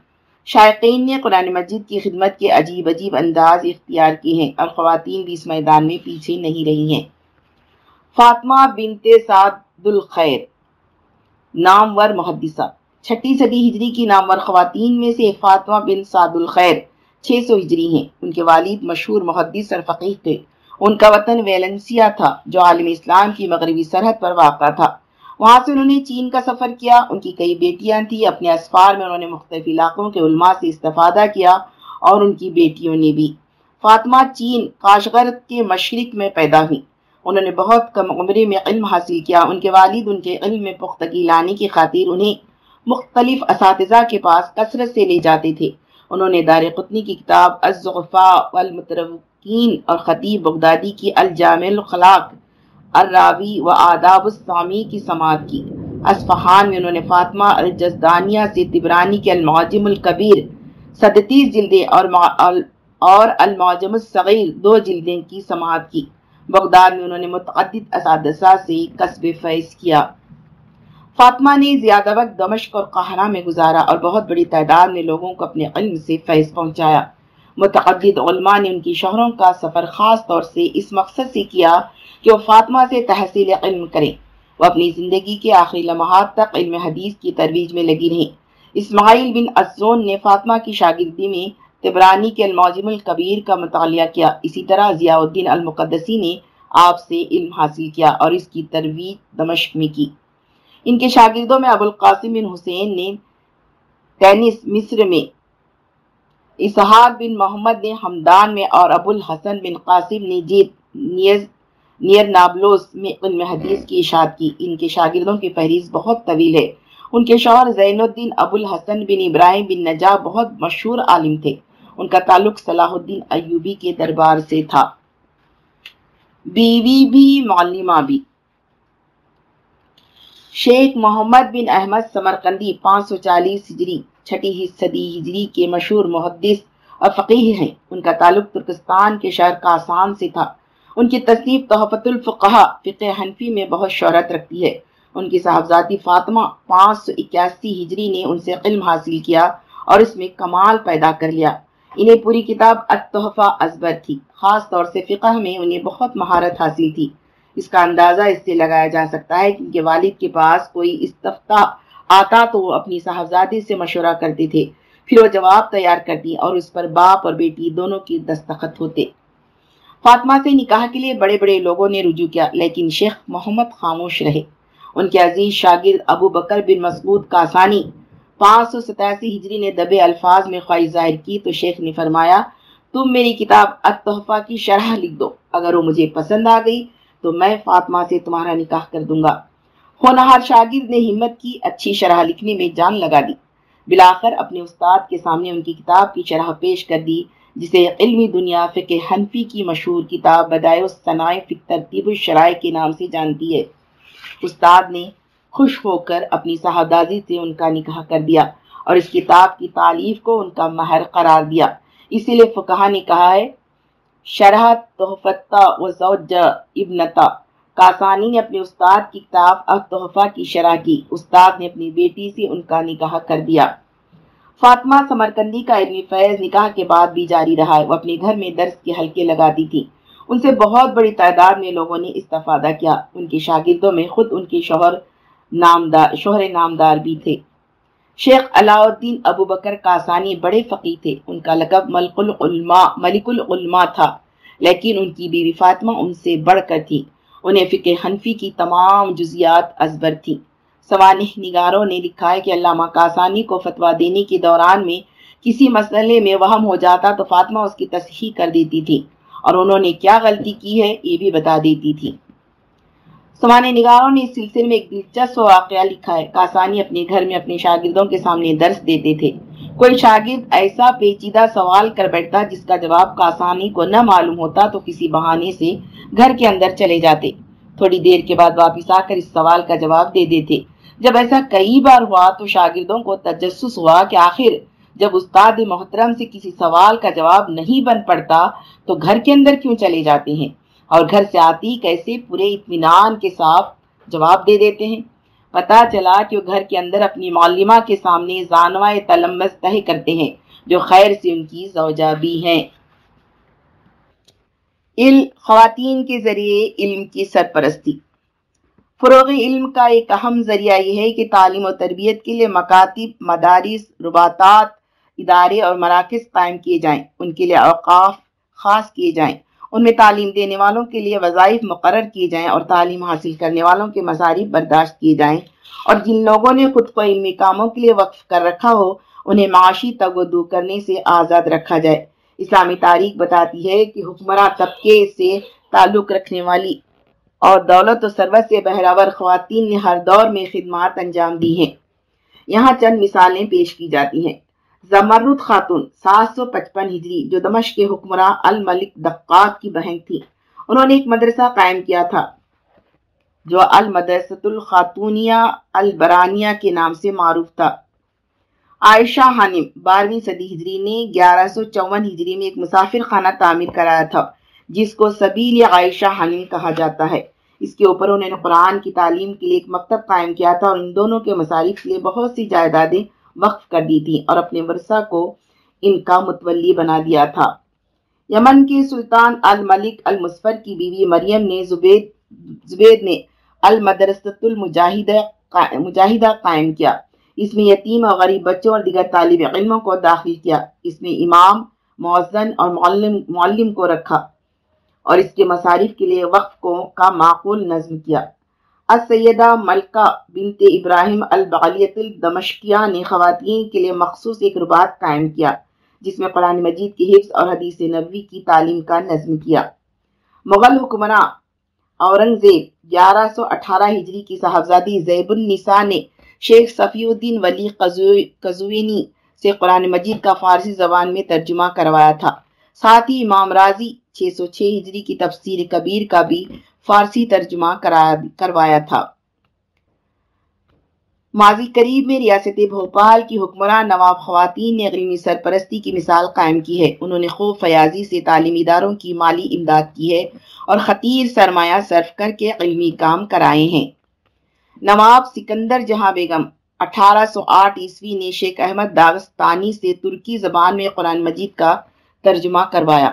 A: شائقین نے قرآن مجید کی خدمت کے عجیب عجیب انداز اختیار کیے ہیں۔ اور خواتین بھی اس میدان میں پیچھے نہیں رہی ہیں۔ فاطمہ بنت سعد الخیر نامور محدثہ۔ چھٹی صدی ہجری کی نامور خواتین میں سے فاطمہ بن سعد الخیر چھ سو ہجری ہیں۔ ان کے والد مشہور محدث اور فقیح تھے۔ ان کا وطن ویلنسیا تھا، جو عالم اسلام کی مغربی سرحد پر واقع تھا۔ وہاں سے انہوں نے چین کا سفر کیا، ان کی کئی بیٹیاں تھیں، اپنے اسفار میں انہوں نے مختلف علاقوں کے علماء سے استفادہ کیا اور ان کی بیٹیوں نے بھی۔ فاطمہ چین کاشغر کے مشرق میں پیدا ہوئی۔ انہوں نے بہت کم عمرے میں علم حاصل کیا۔ ان کے والد ان کے علم میں پختگی لانے کی خاطر انہیں مختلف اساتذہ کے پاس کثرت سے لے جاتے تھے۔ انہوں نے دار قطنی کی کتاب الزغفاء والمتروکین اور خطیب بغدادی کی الجامع الخلاق الراوی و آداب السامی کی سماعت کی۔ اسفحان میں انہوں نے فاطمہ الجزدانیہ سے تبرانی کے المعجم الکبیر ستتیس جلدیں اور اور المعجم الصغیر دو جلدیں کی سماعت کی۔ بغداد میں انہوں نے متعدد اساتذہ سے قصب فیض کیا۔ فاطمہ نے زیادہ وقت دمشق اور قاہرہ میں گزارا اور بہت بڑی تعداد میں لوگوں کو اپنے علم سے فیض پہنچایا۔ متعدد علماء نے ان کی شہروں کا سفر خاص طور سے اس مقصد سے کیا کہ وہ فاطمہ سے تحصیل علم کریں وہ اپنی زندگی کے آخری لمحات تک علم حدیث کی ترویج میں لگی رہیں۔ اسماعیل بن ازون نے فاطمہ کی شاگردی میں تبرانی کے المعجم القبیر کا مطالعہ کیا۔ اسی طرح ضیاء الدین المقدسی نے آپ سے علم حاصل کیا اور اس کی ترویج دمشق میں کی۔ ان کے شاگردوں میں ابو القاسم بن حسین نے ٹینس مصر میں، اسحاق بن محمد نے حمدان میں اور ابو الحسن بن قاسم نے جیت نیز نیر نابلوس میں علم حدیث کی اشاعت کی۔ ان کے شاگردوں کی فہرست بہت طویل ہے۔ ان کے شوہر زین الدین ابو الحسن بن ابراہیم بن نجا بہت مشہور عالم تھے۔ ان کا تعلق صلاح الدین ایوبی کے دربار سے تھا۔ بیوی بھی معلمہ بھی۔ شیخ محمد بن احمد سمرقندی پانچ سو چالیس ہجری چھٹی صدی ہجری کے مشہور محدث اور فقیح ہیں۔ ان کا تعلق ترکستان کے شہر کاسان سے تھا۔ ان کی تصنیف تحفت الفقہ فقہ حنفی میں بہت شہرت رکھتی ہے۔ ان کی صاحبزادی فاطمہ پانچ سو اکیاسی ہجری نے ان سے علم حاصل کیا اور اس میں کمال پیدا کر لیا۔ انہیں پوری کتاب التحفہ ازبر تھی، خاص طور سے فقہ میں انہیں بہت مہارت حاصل تھی۔ اس کا اندازہ اس سے لگایا جا سکتا ہے کہ ان کے والد کے پاس کوئی استفتہ آتا تو وہ اپنی صاحبزادی سے مشورہ کرتے تھے۔ پھر وہ جواب تیار کرتی اور اس پر باپ اور بیٹی دونوں کی دستخط ہوتے۔ فاطمہ سے نکاح کے لیے بڑے بڑے لوگوں نے رجوع کیا، لیکن شیخ محمد خاموش رہے۔ ان کے عزیز شاگرد ابو بکر بن مسعود کاسانی پانچ سو ستاسی ہجری نے دبے الفاظ میں خواہش ظاہر کی تو شیخ نے فرمایا، تم میری کتاب التحفہ کی شرح لکھ دو۔ اگر وہ مجھے پسند آ گئی تو میں فاطمہ سے تمہارا نکاح کر دوں گا۔ ہونہار شاگرد نے ہمت کی اچھی شرح لکھنے میں جان لگا دی۔ بلاخر اپنے استاد کے سامنے ان کی کتاب کی شرح پیش کر دی۔ جسے علمی دنیا فقہ حنفی کی مشہور کتاب بدائے فی ترتیب الشرائع کے نام سے جانتی ہے۔ استاد نے خوش ہو کر اپنی صحابدازی سے ان کا نکاح کر دیا اور اس کتاب کی تعلیف کو ان کا مہر قرار دیا۔ اسی لیے فقہ نے کہا ہے، شرح تحفتہ و زوج ابنتا کاسانی نے اپنے استاد کی کتاب التحفہ کی شرح کی۔ استاد نے اپنی بیٹی سے ان کا نکاح کر دیا۔ فاطمہ سمرکندی کا علمی فیض نکاح کے بعد بھی جاری رہا وہ اپنے گھر میں درس کے حلقے لگاتی تھی۔ ان سے بہت بڑی تعداد میں لوگوں نے استفادہ کیا۔ ان کے شاگردوں میں خود ان کے شوہر نامدار شوہر نامدار بھی تھے۔ شیخ علاء الدین ابو بکر کاسانی بڑے فقی تھے۔ ان کا لقب ملک العلماء ملک العلماء تھا۔ لیکن ان کی بیوی فاطمہ ان سے بڑھ کر تھی۔ انہیں فقہ حنفی کی تمام جزیات ازبر تھیں۔ سوانح نگاروں نے لکھا ہے کہ علامہ کاسانی کو فتوہ دینے کے دوران میں کسی مسئلے میں وہم ہو جاتا تو فاطمہ اس کی تصحیح کر دیتی تھی اور انہوں نے کیا غلطی کی ہے یہ بھی بتا دیتی تھی۔ سوانح نگاروں نے اس سلسلے میں ایک دلچسپ واقعہ لکھا ہے۔ کاسانی اپنے گھر میں اپنے شاگردوں کے سامنے درس دیتے تھے۔ کوئی شاگرد ایسا پیچیدہ سوال کر بیٹھتا جس کا جواب کاسانی کو نہ معلوم ہوتا تو کسی بہانے سے گھر کے اندر چلے جاتے۔ تھوڑی دیر کے بعد واپس آ کر اس سوال کا جواب دے دیتے۔ جب ایسا کئی بار ہوا تو شاگردوں کو تجسس ہوا کہ آخر جب استاد محترم سے کسی سوال کا جواب نہیں بن پڑتا تو گھر کے اندر کیوں چلے جاتے ہیں؟ اور گھر سے آتی کیسے پورے اطمینان کے ساتھ جواب دے دیتے ہیں؟ پتا چلا کہ وہ گھر کے اندر اپنی معلمہ کے سامنے زانوہ تلمس تہ کرتے ہیں، جو خیر سے ان کی زوجہ بھی ہیں۔ علم، خواتین کے ذریعے علم کی سرپرستی۔ فروغ علم کا ایک اہم ذریعہ یہ ہے کہ تعلیم و تربیت کے لیے مکاتب، مدارس، رباطات ادارے اور مراکز قائم کیے جائیں، ان کے لیے اوقاف خاص کیے جائیں۔ ان میں تعلیم دینے والوں کے لیے وظائف مقرر کیے جائیں اور تعلیم حاصل کرنے والوں کے مصارف برداشت کیے جائیں۔ اور جن لوگوں نے خود کو علمی کاموں کے لیے وقف کر رکھا ہو، انہیں معاشی تگودو کرنے سے آزاد رکھا جائے۔ اسلامی تاریخ بتاتی ہے کہ حکمراں طبقے سے تعلق رکھنے والی اور دولت و ثروت سے بہراور خواتین نے ہر دور میں خدمات انجام دی ہیں۔ یہاں چند مثالیں پیش کی جاتی ہیں۔ زمرد خاتون، سات سو پچپن ہجری، جو دمشق کے حکمراں الملک دقاق کی بہن تھی۔ انہوں نے ایک مدرسہ قائم کیا تھا، جو المدرسۃ الخاتونیہ البرانیہ کے نام سے معروف تھا۔ عائشہ حانم، بارہویں صدی ہجری نے گیارہ سو چون ہجری میں ایک مسافر خانہ تعمیر کرایا تھا۔ جس کو سبیل عائشہ حانم کہا جاتا ہے۔ اس کے اوپر انہوں نے قرآن کی تعلیم کے لیے ایک مکتب قائم کیا تھا اور ان دونوں کے مصارف کے لیے بہت سی جائیدادیں وقف کر دی تھیں اور اپنے ورثہ کو ان کا متولی بنا دیا تھا۔ یمن کے سلطان الملک المصفر کی بیوی مریم نے زبید زبید نے المدرسۃ المجاہدہ مجاہدہ قائم کیا۔ اس میں یتیم اور غریب بچوں اور دیگر طالب علموں کو داخل کیا۔ اس میں امام موزن اور معلم معلم کو رکھا۔ اور اس کے مصارف کے لیے وقف کو کا معقول نظم کیا۔ السیدہ ملکہ بنت ابراہیم البغلیت الدمشقیہ نے خواتین کے لیے مخصوص ایک ربات قائم کیا، جس میں قرآن مجید کی حفظ اور حدیث نبوی کی تعلیم کا نظم کیا۔ مغل حکمراں اورنگزیب گیارہ سو اٹھارہ ہجری کی صاحبزادی زیب النساء نے شیخ صفی الدین ولی قزوینی سے قرآن مجید کا فارسی زبان میں ترجمہ کروایا تھا۔ ساتھ ہی امام راضی چھ سو چھ ہجری کی تفسیر کبیر کا بھی فارسی ترجمہ کروایا تھا۔ ماضی قریب میں ریاست بھوپال کی حکمران نواب خواتین نے علمی سرپرستی کی مثال قائم کی ہے۔ انہوں نے خوب فیاضی سے تعلیمی اداروں کی مالی امداد کی ہے اور خطیر سرمایہ صرف کر کے علمی کام کرائے ہیں۔ نواب سکندر جہاں بیگم اٹھارہ سو آٹھ عیسوی نے شیخ احمد داغستانی سے ترکی زبان میں قرآن مجید کا ترجمہ کروایا۔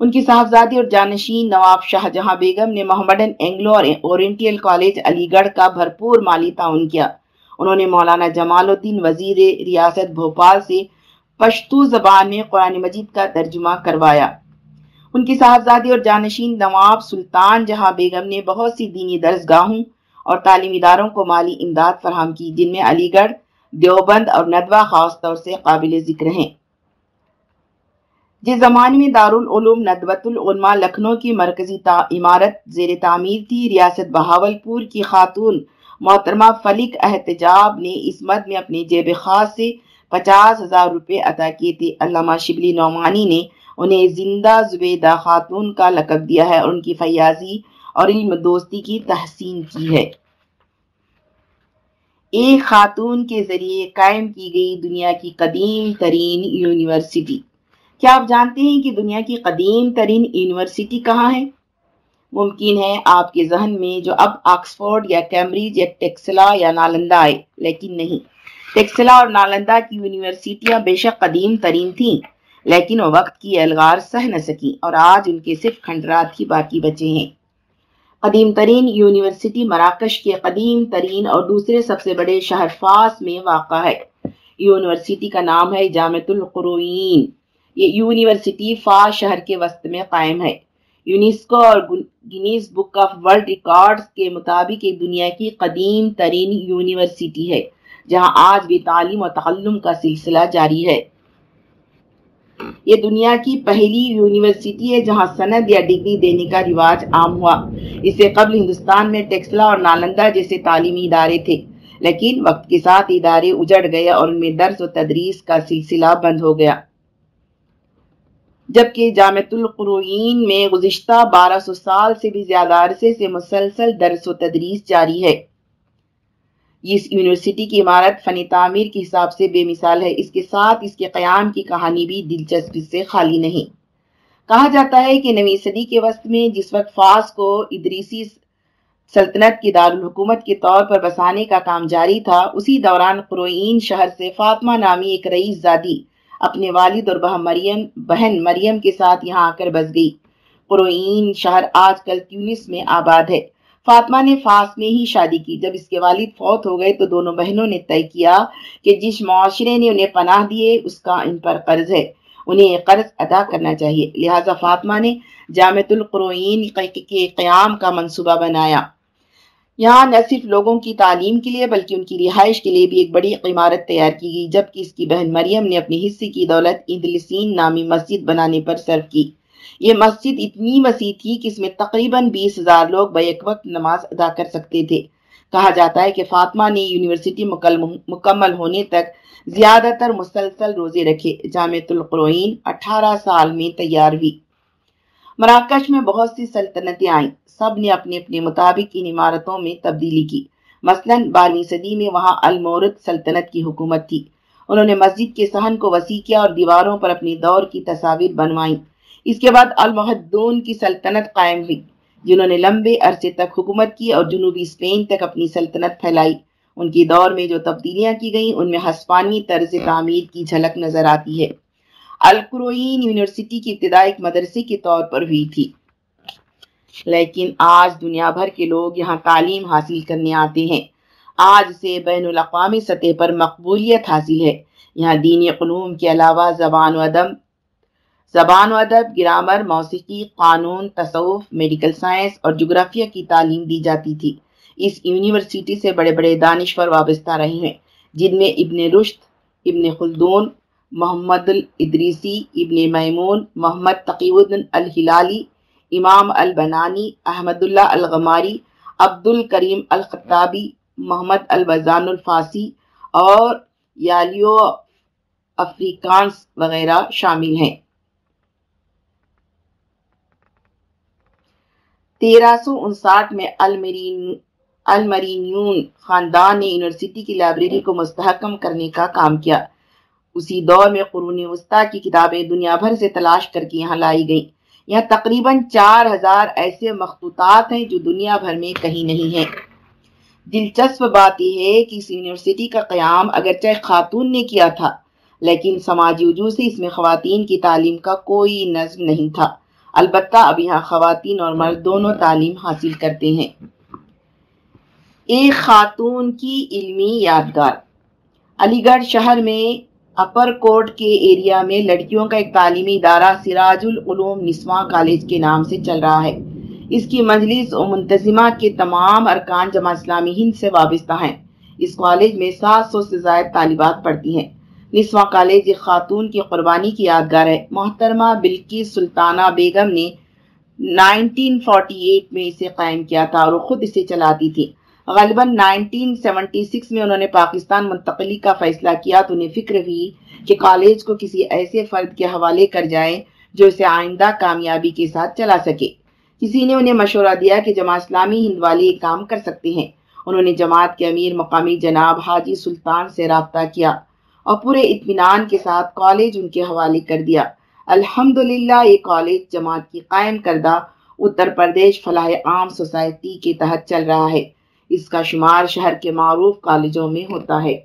A: ان کی صاحبزادی اور جانشین نواب شاہ جہاں بیگم نے محمدن اینگلو اور اورینٹیل کالج علی گڑھ کا بھرپور مالی تعاون کیا۔ انہوں نے مولانا جمال الدین وزیر ریاست بھوپال سے پشتو زبان میں قرآن مجید کا ترجمہ کروایا۔ ان کی صاحبزادی اور جانشین نواب سلطان جہاں بیگم نے بہت سی دینی درسگاہوں اور تعلیمی اداروں کو مالی امداد فراہم کی، جن میں علی گڑھ، دیوبند اور ندوہ خاص طور سے قابل ذکر ہیں۔ جس زمانے میں دارالعلوم ندوۃ العلماء لکھنؤ کی مرکزی عمارت زیر تعمیر تھی، ریاست بہاول پور کی خاتون محترمہ فلک احتجاب نے اس مد میں اپنے جیب خاص سے پچاس ہزار روپے عطا کیے تھے۔ علامہ شبلی نعمانی نے انہیں زندہ زبیدہ خاتون کا لقب دیا ہے اور ان کی فیاضی اور علم دوستی کی تحسین کی ہے۔ ایک خاتون کے ذریعے قائم کی گئی دنیا کی قدیم ترین یونیورسٹی۔ کیا آپ جانتے ہیں کہ دنیا کی قدیم ترین یونیورسٹی کہاں ہے؟ ممکن ہے آپ کے ذہن میں جو اب آکسفورڈ یا کیمبریج یا ٹیکسلا یا نالندہ آئے، لیکن نہیں۔ ٹیکسلا اور نالندہ کی یونیورسٹیاں بے شک قدیم ترین تھیں، لیکن وہ وقت کی الغار سہ نہ سکیں اور آج ان کے صرف کھنڈرات ہی باقی بچے ہیں۔ قدیم ترین یونیورسٹی مراکش کے قدیم ترین اور دوسرے سب سے بڑے شہر فاس میں واقع ہے۔ یونیورسٹی کا نام ہے جامع القروین یہ یونیورسٹی فاس شہر کے وسط میں قائم ہے۔ یونیسکو اور Guinness book of world records کے مطابق ایک دنیا کی قدیم ترین یونیورسٹی ہے، جہاں آج بھی تعلیم و تعلم کا سلسلہ جاری ہے۔ یہ دنیا کی پہلی یونیورسٹی ہے جہاں سند یا ڈگری دینے کا رواج عام ہوا۔ اس سے قبل ہندوستان میں ٹیکسلا اور نالندہ جیسے تعلیمی ادارے تھے، لیکن وقت کے ساتھ ادارے اجڑ گئے اور ان میں درس و تدریس کا سلسلہ بند ہو گیا۔ جبکہ جامع القروین میں گزشتہ بارہ سو سال سے بھی زیادہ عرصے سے مسلسل درس و تدریس جاری ہے۔ اس یونیورسٹی کی عمارت فن تعمیر کے حساب سے بے مثال ہے۔ اس کے ساتھ اس کے قیام کی کہانی بھی دلچسپی سے خالی نہیں۔ کہا جاتا ہے کہ نویں صدی کے وسط میں جس وقت فاس کو ادریسی سلطنت کی دارالحکومت کے طور پر بسانے کا کام جاری تھا، اسی دوران قروئین شہر سے فاطمہ نامی ایک رئیس زادی اپنے والد اور بہن مریم بہن مریم کے ساتھ یہاں آ کر بس گئی۔ قروئین شہر آج کل تیونس میں آباد ہے۔ فاطمہ نے فاس میں ہی شادی کی۔ جب اس کے والد فوت ہو گئے تو دونوں بہنوں نے طے کیا کہ جس معاشرے نے انہیں پناہ دیے، اس کا ان پر قرض ہے۔ انہیں قرض ادا کرنا چاہیے۔ لہٰذا فاطمہ نے جامع القروئین کے قیام کا منصوبہ بنایا۔ یہاں نہ صرف لوگوں کی تعلیم کے لیے بلکہ ان کی رہائش کے لیے بھی ایک بڑی عمارت تیار کی گئی، جبکہ اس کی بہن مریم نے اپنی حصے کی دولت اندلسین نامی مسجد بنانے پر صرف کی۔ یہ مسجد اتنی وسیع تھی کہ اس میں تقریباً بیس ہزار لوگ بیک وقت نماز ادا کر سکتے تھے۔ کہا جاتا ہے کہ فاطمہ نے یونیورسٹی مکمل ہونے تک زیادہ تر مسلسل روزے رکھے۔ جامع القروین اٹھارہ سال میں تیار ہوئی۔ مراکش میں بہت سی سلطنتیں آئیں۔ سب نے اپنے اپنے مطابق ان عمارتوں میں تبدیلی کی۔ مثلا بارہویں صدی میں وہاں المورد سلطنت کی حکومت تھی۔ انہوں نے مسجد کے صحن کو وسیع کیا اور دیواروں پر اپنی دور کی تصاویر بنوائیں۔ اس کے بعد المحدون کی سلطنت قائم ہوئی، جنہوں نے لمبے عرصے تک حکومت کی اور جنوبی اسپین تک اپنی سلطنت پھیلائی۔ ان کی دور میں جو تبدیلیاں کی گئیں، ان میں ہسپانی طرز تعمیر کی جھلک نظر آتی ہے۔ الکروئین یونیورسٹی کی ابتدا ایک مدرسے کے طور پر ہوئی تھی۔ لیکن آج دنیا بھر کے لوگ یہاں تعلیم حاصل کرنے آتے ہیں۔ آج سے بین الاقوامی سطح پر مقبولیت حاصل ہے۔ یہاں دینی علوم کے علاوہ زبان و ادب، زبان و ادب، گرامر، موسیقی، قانون، تصوف، میڈیکل سائنس اور جغرافیہ کی تعلیم دی جاتی تھی۔ اس یونیورسٹی سے بڑے بڑے دانشور وابستہ رہے ہیں، جن میں ابن رشد، ابن خلدون محمد الادریسی ابن میمون، محمد تقی الدین الہلالی، امام البنانی احمد اللہ الغماری عبد الکریم الخطابی، محمد البزان الفاسی اور یالیو افریکانس وغیرہ شامل ہیں۔ تیرہ سو انساٹھ میں المرینیون خاندان نے یونیورسٹی کی لائبریری کو مستحکم کرنے کا کام کیا۔ اسی دور میں قرون وسطی کی کتابیں دنیا بھر سے تلاش کر کے یہاں لائی گئیں۔ یہاں تقریباً چار ہزار ایسے مخطوطات ہیں جو دنیا بھر میں کہیں نہیں ہیں۔ دلچسپ بات یہ ہے کہ اس یونیورسٹی کا قیام اگرچہ خاتون نے کیا تھا، لیکن سماجی وجود سے اس میں خواتین کی تعلیم کا کوئی نظم نہیں تھا۔ البتہ اب یہاں خواتین اور مرد دونوں تعلیم حاصل کرتے ہیں۔ ایک خاتون کی علمی یادگار۔ علی گڑھ شہر میں اپر کوٹ کے ایریا میں لڑکیوں کا ایک تعلیمی ادارہ سراج العلوم نسواں کالج کے نام سے چل رہا ہے۔ اس کی مجلس و منتظمہ کے تمام ارکان جمع اسلامی ہند سے وابستہ ہیں۔ اس کالج میں سات سو سے زائد طالبات پڑھتی ہیں۔ نسواں کالج ایک خاتون کی قربانی کی یادگار ہے۔ محترمہ بلکی سلطانہ بیگم نے نائنٹین فورٹی ایٹ میں اسے قائم کیا تھا اور خود اسے چلاتی تھی۔ غالباً نائنٹین سیونٹی سکس میں انہوں نے پاکستان منتقلی کا فیصلہ کیا تو انہیں فکر ہوئی کہ کالج کو کسی ایسے فرد کے حوالے کر جائیں جو اسے آئندہ کامیابی کے ساتھ چلا سکے۔ کسی نے انہیں مشورہ دیا کہ جماع اسلامی ہند والے ایک کام کر سکتے ہیں۔ انہوں نے جماعت کے امیر مقامی جناب حاجی سلطان سے رابطہ کیا اور پورے اطمینان کے ساتھ کالج ان کے حوالے کر دیا۔ الحمدللہ، یہ کالج جماعت کی قائم کردہ اتر پردیش فلاح عام سوسائٹی کے تحت چل رہا ہے۔ اس کا شمار شہر کے معروف کالجوں میں ہوتا ہے۔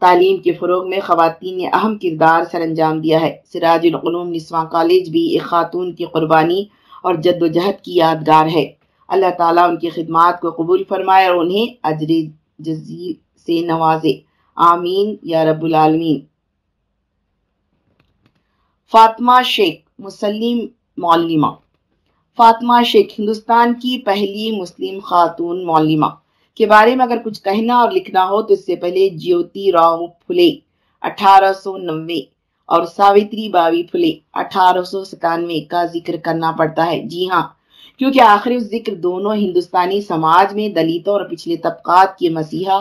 A: تعلیم کے فروغ میں خواتین نے اہم کردار سر انجام دیا ہے۔ سراج العلوم نسواں کالج بھی ایک خاتون کی قربانی اور جد و جہد کی یادگار ہے۔ اللہ تعالیٰ ان کی خدمات کو قبول فرمائے اور انہیں اجر جزیل سے نوازے۔ آمین، یا رب العالمین۔ فاطمہ شیخ، مسلم معلمہ۔ فاطمہ شیخ ہندوستان کی پہلی مسلم خاتون معلمہ کے بارے میں اگر کچھ کہنا اور لکھنا ہو تو اس سے پہلے جیوتی راؤ پھلے، اٹھارہ سو نوے اور ساوتری باوی پھلے، اٹھارہ سو ستانوے کا ذکر کرنا پڑتا ہے۔ جی ہاں کیونکہ آخری ذکر دونوں ہندوستانی سماج میں دلیتوں اور پچھلے طبقات کے مسیحا،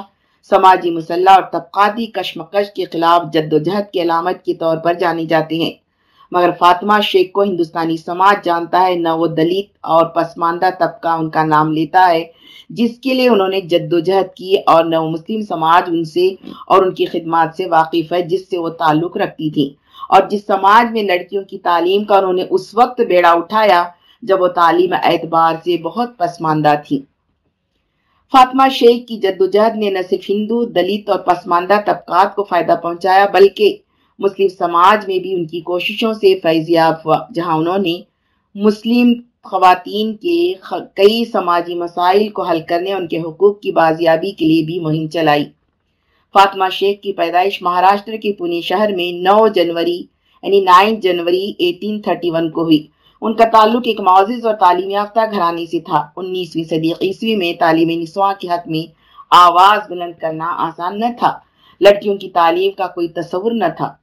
A: سماجی مسلح اور طبقاتی کشمکش کے خلاف جد و جہد کی علامت کے طور پر جانے جاتے ہیں۔ مگر فاطمہ شیخ کو ہندوستانی سماج جانتا ہے، نہ وہ دلیت اور پسماندہ طبقہ ان کا نام لیتا ہے، جس کے لیے انہوں نے جد و جہد کی اور نہ وہ مسلم سماج ان سے اور ان کی خدمات سے واقف ہے جس سے وہ تعلق رکھتی تھی اور جس سماج میں لڑکیوں کی تعلیم کا انہوں نے اس وقت بیڑا اٹھایا جب وہ تعلیم اعتبار سے بہت پسماندہ تھی فاطمہ شیخ کی جدوجہد نے نہ صرف ہندو، دلت اور پسماندہ طبقات کو فائدہ پہنچایا، بلکہ مسلم سماج میں بھی ان کی کوششوں سے فیضیاب ہوا، جہاں انہوں نے مسلم خواتین کے کئی سماجی مسائل کو حل کرنے ان کے حقوق کی بازیابی کے لیے بھی مہم چلائی۔ فاطمہ شیخ کی پیدائش مہاراشٹر کے پونے شہر میں نو جنوری یعنی nine January, eighteen thirty one کو ہوئی۔ ان کا تعلق ایک معزز اور تعلیم یافتہ گھرانے سے تھا۔ انیسویں صدی عیسوی میں تعلیم نسواں کے حق میں آواز بلند کرنا آسان نہ تھا۔ لڑکیوں کی تعلیم کا کوئی تصور نہ تھا۔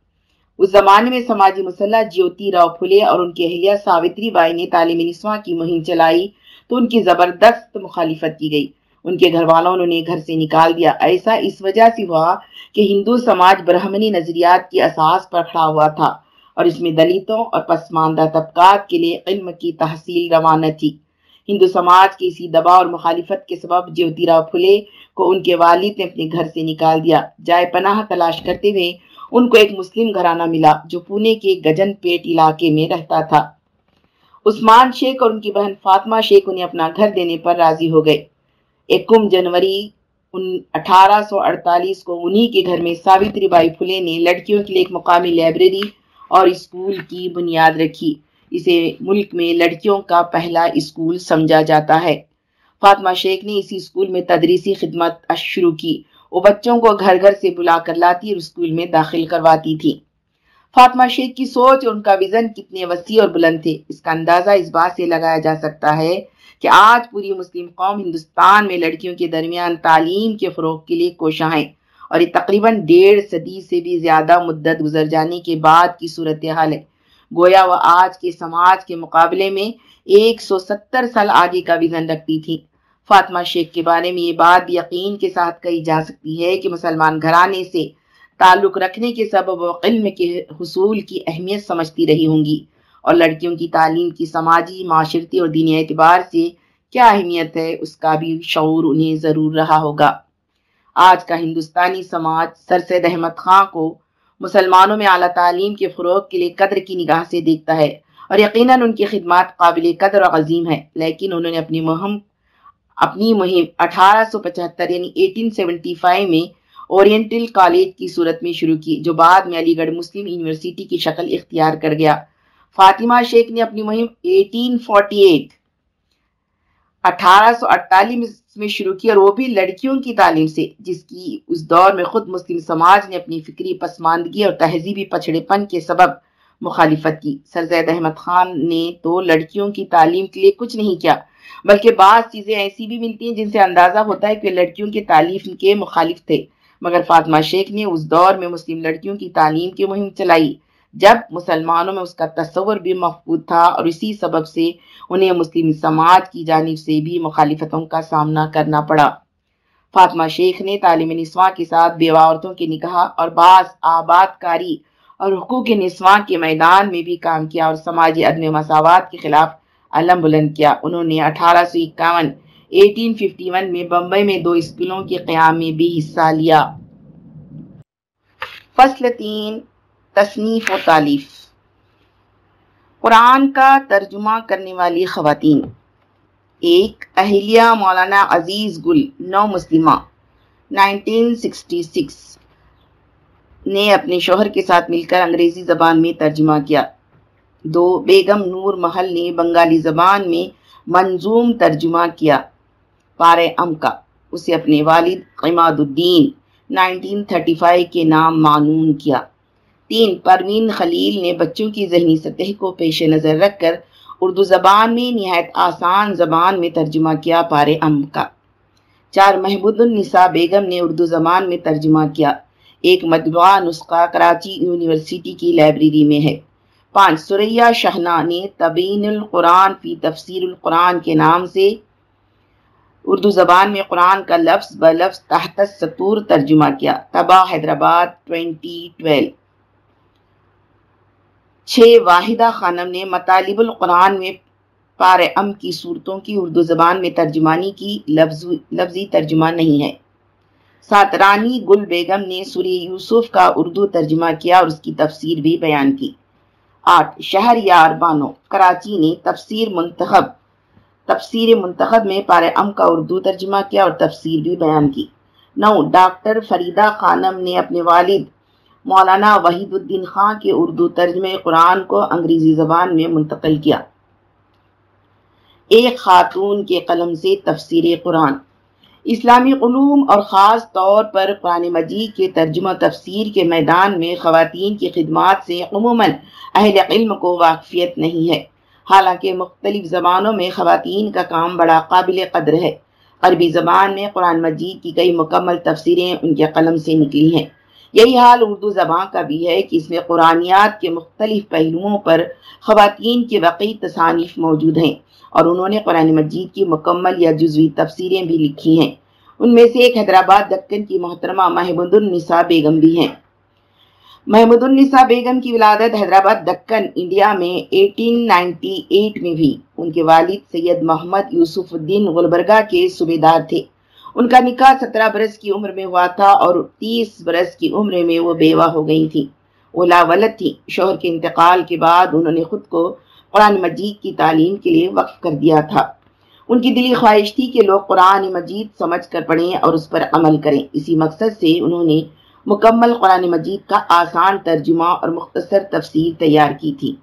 A: اس زمانے میں سماجی مسلح جیوتی، راؤ پھلے اور ان کی اہلیہ ساوتری بائی نے تعلیم نسواں کی مہم چلائی تو ان کی زبردست مخالفت کی گئی۔ ان کے گھر والوں نے انہیں گھر سے نکال دیا۔ ایسا اس وجہ سے ہوا کہ ہندو سماج برہمنی نظریات کی اساس پر کھڑا ہوا تھا اور اس میں دلیتوں اور پسماندہ طبقات کے لیے علم کی تحصیل روانہ تھی۔ ہندو سماج کی اسی دباؤ اور مخالفت کے سبب جیوتی راؤ پھلے کو ان کے والد نے اپنے گھر سے نکال دیا۔ جائے پناہ تلاش کرتے ہوئے ان کو ایک مسلم گھرانہ ملا جو پونے کے گجن پیٹ علاقے میں رہتا تھا۔ عثمان شیخ اور ان کی بہن فاطمہ شیخ انہیں اپنا گھر دینے پر راضی ہو گئے۔ ایکم جنوری اٹھارہ سو اڑتالیس کو انہی کے گھر میں ساوتری بائی پھلے نے لڑکیوں کے لیے ایک مقامی لائبریری اور اسکول کی بنیاد رکھی۔ اسے ملک میں لڑکیوں کا پہلا اسکول سمجھا جاتا ہے۔ فاطمہ شیخ نے اسی اسکول میں تدریسی خدمت شروع کی وہ بچوں کو گھر گھر سے بلا کر لاتی اور اسکول میں داخل کرواتی تھی۔ فاطمہ شیخ کی سوچ اور ان کا ویژن کتنے وسیع اور بلند تھے۔ اس کا اندازہ اس بات سے لگایا جا سکتا ہے کہ آج پوری مسلم قوم ہندوستان میں لڑکیوں کے درمیان تعلیم کے فروغ کے لیے کوشاں ہیں اور یہ تقریباً ڈیڑھ صدی سے بھی زیادہ مدت گزر جانے کے بعد کی صورتحال ہے۔ گویا وہ آج کے سماج کے مقابلے میں ایک سو ستر سال آگے کا ویژن رکھتی تھی فاطمہ شیخ کے بارے میں یہ بات بھی یقین کے ساتھ کہی جا سکتی ہے کہ مسلمان گھرانے سے تعلق رکھنے کے سبب و علم کے حصول کی اہمیت سمجھتی رہی ہوں گی اور لڑکیوں کی تعلیم کی سماجی معاشرتی اور دینی اعتبار سے کیا اہمیت ہے اس کا بھی شعور انہیں ضرور رہا ہوگا۔ آج کا ہندوستانی سماج سر سید احمد خان کو مسلمانوں میں اعلیٰ تعلیم کے فروغ کے لیے قدر کی نگاہ سے دیکھتا ہے اور یقیناً ان کی خدمات قابل قدر اور عظیم ہے لیکن انہوں نے اپنی مہم اپنی مہم اٹھارہ سو پچہتر یعنی ایٹین سیونٹی فائیو میں اورینٹل کالج کی صورت میں شروع کی، جو بعد میں علی گڑھ مسلم یونیورسٹی کی شکل اختیار کر گیا۔ فاطمہ شیخ نے اپنی مہم ایٹین فورٹی ایٹ اٹھارہ سو اڑتالیس میں شروع کی اور وہ بھی لڑکیوں کی تعلیم سے، جس کی اس دور میں خود مسلم سماج نے اپنی فکری پسماندگی اور تہذیبی پچھڑے پن کے سبب مخالفت کی۔ سر زید احمد خان نے تو لڑکیوں کی تعلیم کے لیے کچھ نہیں کیا بلکہ بعض چیزیں ایسی بھی ملتی ہیں جن سے اندازہ ہوتا ہے کہ لڑکیوں کی تعلیم کے مخالف تھے۔ مگر فاطمہ شیخ نے اس دور میں مسلم لڑکیوں کی تعلیم کی مہم چلائی، جب مسلمانوں میں اس کا تصور بھی محفوظ تھا اور اسی سبب سے انہیں مسلم سماج کی جانب سے بھی مخالفتوں کا سامنا کرنا پڑا۔ فاطمہ شیخ نے تعلیم نسواں کے ساتھ بیوہ عورتوں کے نکاح اور بعض آباد کاری اور حقوق نسواں کے میدان میں بھی کام کیا اور سماجی عدم مساوات کے خلاف علم بلند کیا۔ انہوں نے اٹھارہ سو اکاون ایٹین ففٹی ون میں بمبئی میں دو اسکولوں کے قیام میں بھی حصہ لیا۔ فصل تین، تصنیف و تعلیف قرآن کا ترجمہ کرنے والی خواتین۔ ایک، اہلیہ مولانا عزیز گل، نو مسلمہ۔ نائنٹین سکسٹی سکس نے اپنے شوہر کے ساتھ مل کر انگریزی زبان میں ترجمہ کیا۔ دو بیگم نور محل نے بنگالی زبان میں منظوم ترجمہ کیا پار ام کا۔ اسے اپنے والد قماد الدین نائنٹین تھرٹی فائیو کے نام معلوم کیا۔ تین، پروین خلیل نے بچوں کی ذہنی سطح کو پیش نظر رکھ کر اردو زبان میں نہایت آسان زبان میں ترجمہ کیا پار ام کا۔ چار محبود النساء بیگم نے اردو زبان میں ترجمہ کیا۔ ایک مطبوعہ نسخہ کراچی یونیورسٹی کی لائبریری میں ہے۔ پانچ سریہ شہنا نے تبین القرآن فی تفسیر القرآن کے نام سے۔ اردو زبان میں قرآن کا لفظ ب لفظ تحت سطور ترجمہ کیا۔ تباہ حیدرآباد ٹوینٹی ٹویلو۔ چھ واحدہ خانم نے مطالب القرآن میں پار ام کی صورتوں کی اردو زبان میں ترجمانی کی، لفظ، لفظی ترجمہ نہیں ہے۔ سات رانی گل بیگم نے سوری یوسف کا اردو ترجمہ کیا اور اس کی تفسیر بھی بیان کی۔ آٹھ شہر یار بانو کراچی نے تفسیر منتخب۔ تفسیر منتخب میں پار ام کا اردو ترجمہ کیا اور تفسیر بھی بیان کی۔ نو، ڈاکٹر فریدہ خانم نے اپنے والد مولانا وحید الدین خان کے اردو ترجمہ قرآن کو انگریزی زبان میں منتقل کیا۔ ایک خاتون کے قلم سے تفسیر قرآن۔ اسلامی علوم اور خاص طور پر قرآن مجید کے ترجمہ تفسیر کے میدان میں خواتین کی خدمات سے عموماً اہل علم کو واقفیت نہیں ہے۔ حالانکہ مختلف زبانوں میں خواتین کا کام بڑا قابل قدر ہے۔ عربی زبان میں قرآن مجید کی کئی مکمل تفسیریں ان کے قلم سے نکلی ہیں۔ یہی حال اردو زبان کا بھی ہے کہ اس میں قرآنیات کے مختلف پہلوؤں پر خواتین کے وقی تصانیف موجود ہیں۔ اور انہوں نے قرآن مجید کی مکمل یا جزوی تفسیریں بھی لکھی ہیں۔ ان میں سے ایک حیدرآباد، دکن کی محترمہ محمود النساء بیگم بھی ہیں۔ محمود النساء بیگم کی ولادت حیدرآباد، دکن انڈیا میں ایٹین نائنٹی ایٹ میں بھی۔ ان کے والد سید محمد یوسف الدین غلبرگہ کے صوبے دار تھے۔ ان کا نکاح سترہ برس کی عمر میں ہوا تھا اور تیس برس کی عمر میں وہ بیوہ ہو گئی تھی وہ لاولت تھی شوہر کے انتقال کے بعد انہوں نے خود کو قرآن مجید کی تعلیم کے لیے وقف کر دیا تھا۔ ان کی دلی خواہش تھی کہ لوگ قرآن مجید سمجھ کر پڑھیں اور اس پر عمل کریں۔ اسی مقصد سے انہوں نے مکمل قرآن مجید کا آسان ترجمہ اور مختصر تفسیر تیار کی تھی۔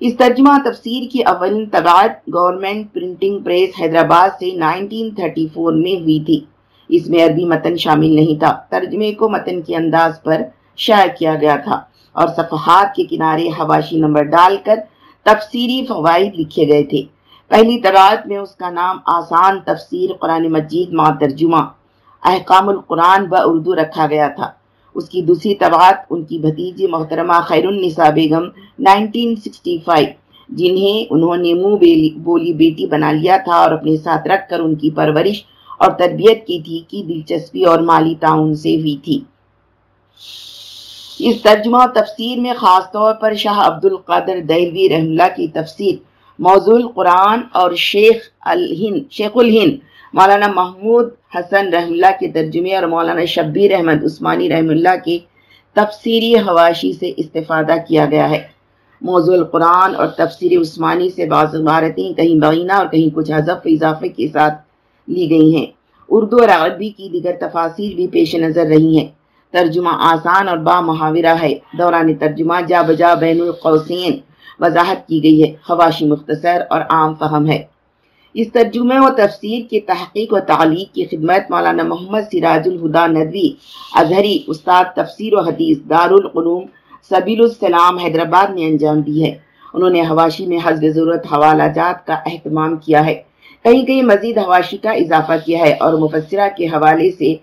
A: اس ترجمہ تفسیر کی اولین تباعت گورنمنٹ پرنٹنگ پریس حیدرآباد سے 1934 میں ہوئی تھی۔ اس میں عربی متن شامل نہیں تھا۔ ترجمے کو متن کے انداز پر شائع کیا گیا تھا اور صفحات کے کنارے حواشی نمبر ڈال کر تفسیری فوائد لکھے گئے تھے۔ پہلی تباعت میں اس کا نام آسان تفسیر قرآن مجید ماں ترجمہ، احکام القرآن ب اردو رکھا گیا تھا۔ اس کی دوسری طبعات ان کی بھتیجی محترمہ خیر النساء بیگم 1965 جنہیں انہوں نے منہ بولی بیٹی بنا لیا تھا اور اپنے ساتھ رکھ کر ان کی پرورش اور تربیت کی تھی، کی دلچسپی اور مالی تعاون سے ہوئی تھی۔ اس ترجمہ و تفسیر میں خاص طور پر شاہ عبد القادر دہلوی رحم اللہ کی تفسیر، موضوع القرآن اور شیخ الہند شیخ الہند، مولانا محمود حسن رحم اللہ کے ترجمے اور مولانا شبیر احمد عثمانی رحم اللہ کے تفسیری حواشی سے استفادہ کیا گیا ہے۔ موضوع القرآن اور تفسیر عثمانی سے بعض عبارتیں کہیں بغینہ اور کہیں کچھ حذف اضافے کے ساتھ لی گئی ہیں۔ اردو اور عربی کی دیگر تفاصیر بھی پیش نظر رہی ہیں۔ ترجمہ آسان اور با محاورہ ہے۔ دوران ترجمہ جا بجا بین القوسین وضاحت کی گئی ہے۔ خواشی مختصر اور عام فہم ہے۔ اس ترجمے و تفسیر کی تحقیق و تعلیق کی خدمت مولانا محمد سراج الہدا ندوی، اظہری استاد، تفسیر و حدیث، دارالعلوم سبیل السلام حیدرآباد نے انجام دی ہے۔ انہوں نے حواشی میں حسب ضرورت حوالہ جات کا اہتمام کیا ہے۔ کہیں کہیں مزید حواشی کا اضافہ کیا ہے اور مفسرہ کے حوالے سے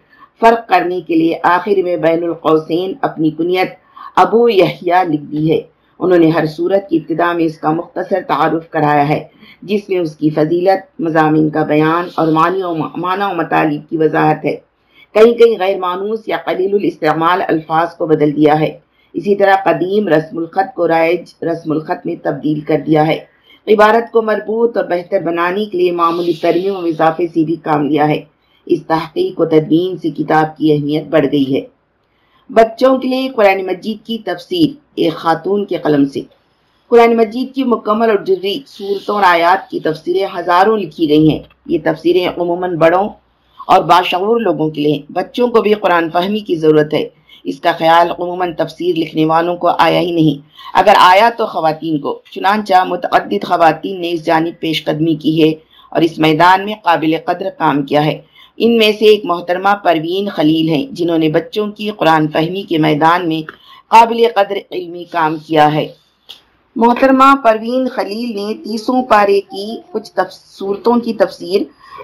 A: فرق کرنے کے لیے آخر میں بین القوسین اپنی کنیت ابو یحییٰ لکھ دی ہے۔ انہوں نے ہر صورت کی ابتدا میں اس کا مختصر تعارف کرایا ہے، جس میں اس کی فضیلت، مضامین کا بیان اور معنی و معنی و مطالب کی وضاحت ہے۔ کہیں کہیں غیر مانوس یا قلیل الاستعمال الفاظ کو بدل دیا ہے۔ اسی طرح قدیم رسم الخط کو رائج رسم الخط میں تبدیل کر دیا ہے۔ عبارت کو مربوط اور بہتر بنانے کے لیے معمولی ترمیم و اضافے سے بھی کام لیا ہے۔ اس تحقیق و تدبین سے کتاب کی اہمیت بڑھ گئی ہے۔ بچوں کے لیے قرآن مجید کی تفسیر، ایک خاتون کے قلم سے۔ قرآن مجید کی مکمل اور جری صورتوں اور آیات کی تفسیریں ہزاروں لکھی گئی ہیں۔ یہ تفسیریں عموماً بڑوں اور باشعور لوگوں کے لیے بچوں کو بھی قرآن فہمی کی ضرورت ہے۔ اس کا خیال عموماً تفسیر لکھنے والوں کو آیا ہی نہیں۔ اگر آیا تو خواتین کو۔ چنانچہ متعدد خواتین نے اس جانب پیش قدمی کی ہے اور اس میدان میں قابل قدر کام کیا ہے۔ ان میں سے ایک محترمہ پروین خلیل ہیں، جنہوں نے بچوں کی قرآن فہمی کے میدان میں قابل قدر علمی کام کیا ہے۔ محترمہ پروین خلیل نے تیسوں پارے کی کچھ صورتوں کی تفسیر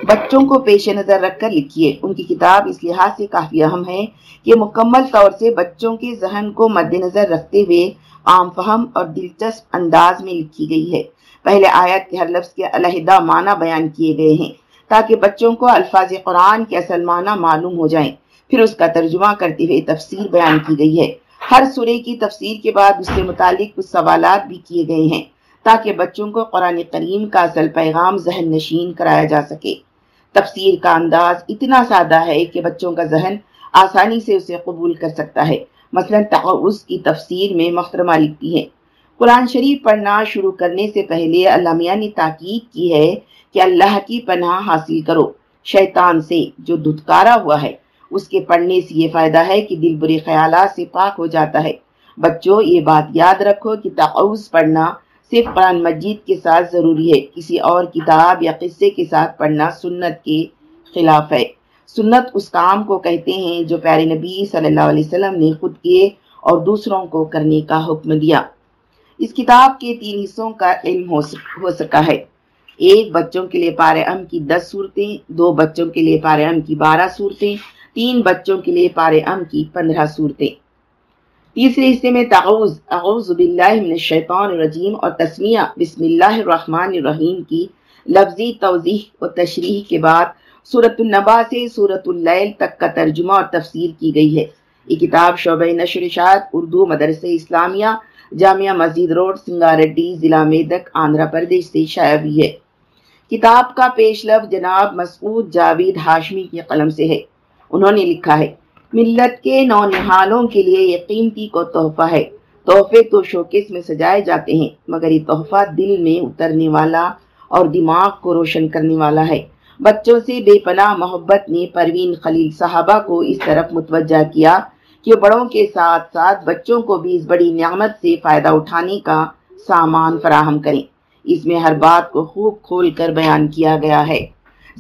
A: بچوں کو پیش نظر رکھ کر لکھی ہے۔ ان کی کتاب اس لحاظ سے کافی اہم ہے کہ مکمل طور سے بچوں کے ذہن کو مد نظر رکھتے ہوئے عام فہم اور دلچسپ انداز میں لکھی گئی ہے۔ پہلے آیت کے ہر لفظ کے علیحدہ معنی بیان کیے گئے ہیں۔ تاکہ بچوں کو الفاظ قرآن کے اصل معنی معلوم ہو جائیں۔ پھر اس کا ترجمہ کرتے ہوئے تفسیر بیان کی گئی ہے۔ ہر سورے کی تفسیر کے بعد اس سے متعلق کچھ سوالات بھی کیے گئے ہیں، تاکہ بچوں کو قرآن کریم کا اصل پیغام ذہن نشین کرایا جا سکے۔ تفسیر کا انداز اتنا سادہ ہے کہ بچوں کا ذہن آسانی سے اسے قبول کر سکتا ہے۔ مثلا تعوض کی تفسیر میں محترمہ لکھتی ہے قرآن شریف پڑھنا شروع کرنے سے پہلے علامہ نے تاکید کی ہے کہ اللہ کی پناہ حاصل کرو۔ شیطان سے جو دھتکارا ہوا ہے، اس کے پڑھنے سے یہ فائدہ ہے کہ دل برے خیالات سے پاک ہو جاتا ہے۔ بچوں، یہ بات یاد رکھو کہ تعوض پڑھنا صرف قرآن مجید کے ساتھ ضروری ہے، کسی اور کتاب یا قصے کے ساتھ پڑھنا سنت کے خلاف ہے۔ سنت اس کام کو کہتے ہیں جو پیارے نبی صلی اللہ علیہ وسلم نے خود کیے اور دوسروں کو کرنے کا حکم دیا۔ اس کتاب کے تین حصوں کا علم ہو سکا ہے۔ ایک بچوں کے لیے پارے ام کی دس صورتیں، دو بچوں کے لیے پارے ام کی بارہ صورتیں، تین بچوں کے لیے پارے ام کی پندرہ صورتیں۔ تیسرے حصے میں تعوذ، اعوذ باللہ من الشیطان الرجیم اور تسمیہ بسم اللہ الرحمن الرحیم کی لفظی توضیح و تشریح کے بعد سورت النبا سے سورت اللیل تک کا ترجمہ اور تفسیر کی گئی ہے۔ یہ کتاب شعبہ نشر اشاعت اردو مدرسہ اسلامیہ جامعہ مسجد روڈ، سنگاریڈی، ضلع میدک، آندھرا پردیش سے شائع ہوئی ہے۔ کتاب کا پیش لفظ جناب مسعود جاوید ہاشمی کی قلم سے ہے۔ انہوں نے لکھا ہے، ملت کے نونہالوں کے لیے یہ قیمتی کو تحفہ ہے۔ تحفے تو شوکیس میں سجائے جاتے ہیں، مگر یہ تحفہ دل میں اترنے والا اور دماغ کو روشن کرنے والا ہے۔ بچوں سے بے پناہ محبت نے پروین خلیل صحابہ کو اس طرف متوجہ کیا۔ کہ بڑوں کے ساتھ ساتھ بچوں کو بھی اس بڑی نعمت سے فائدہ اٹھانے کا سامان فراہم کریں۔ اس میں ہر بات کو خوب کھول کر بیان کیا گیا ہے۔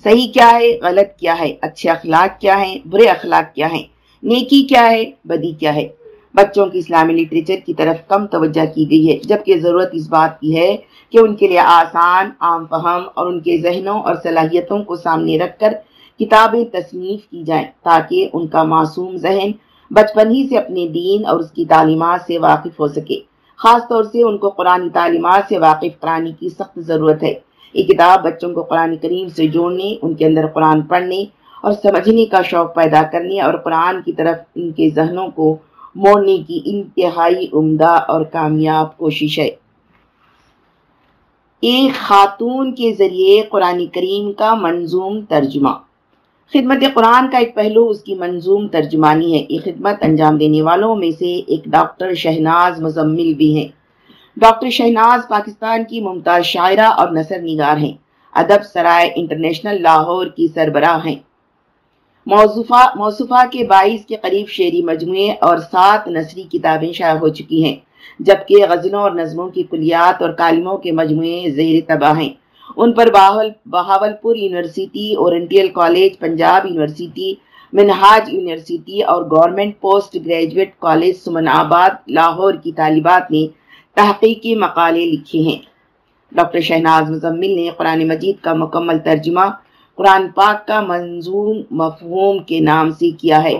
A: صحیح کیا ہے؟ غلط کیا ہے؟ اچھے اخلاق کیا ہیں؟ برے اخلاق کیا ہیں؟ نیکی کیا ہے؟ بدی کیا ہے؟ بچوں کی اسلامی لٹریچر کی طرف کم توجہ کی گئی ہے، جبکہ ضرورت اس بات کی ہے کہ ان کے لیے آسان، عام فہم اور ان کے ذہنوں اور صلاحیتوں کو سامنے رکھ کر کتابیں تصنیف کی جائیں تاکہ ان کا معصوم ذہن بچپن ہی سے اپنے دین اور اس کی تعلیمات سے واقف ہو سکے۔ خاص طور سے ان کو قرآن تعلیمات سے واقف کرانے کی سخت ضرورت ہے۔ یہ کتاب بچوں کو قرآن کریم سے جوڑنے، ان کے اندر قرآن پڑھنے اور سمجھنے کا شوق پیدا کرنے اور قرآن کی طرف ان کے ذہنوں کو موڑنے کی انتہائی عمدہ اور کامیاب کوشش ہے۔ ایک خاتون کے ذریعے قرآن کریم کا منظوم ترجمہ۔ خدمت قرآن کا ایک پہلو، اس کی منظوم ترجمانی ہے۔ یہ خدمت انجام دینے والوں میں سے ایک ڈاکٹر شہناز مزمل بھی ہیں۔ ڈاکٹر شہناز پاکستان کی ممتاز شاعرہ اور نثر نگار ہیں۔ ادب سرائے انٹرنیشنل لاہور کی سربراہ ہیں۔ موصفہ کے بائیس کے قریب شعری مجموعے اور سات نثری کتابیں شائع ہو چکی ہیں، جبکہ غزلوں اور نظموں کی کلیات اور کالموں کے مجموعے زیر تباہ ہیں۔ ان پر Bahawalpur university oriental college, Punjab university, Minhaj university اور government post graduate college Samanabad, Lahore کی طالبات نے تحقیقی مقالے لکھے ہیں۔ ڈاکٹر شہناز مزمل نے قرآن مجید کا مکمل ترجمہ قرآن پاک کا منظوم مفہوم کے نام سے کیا ہے۔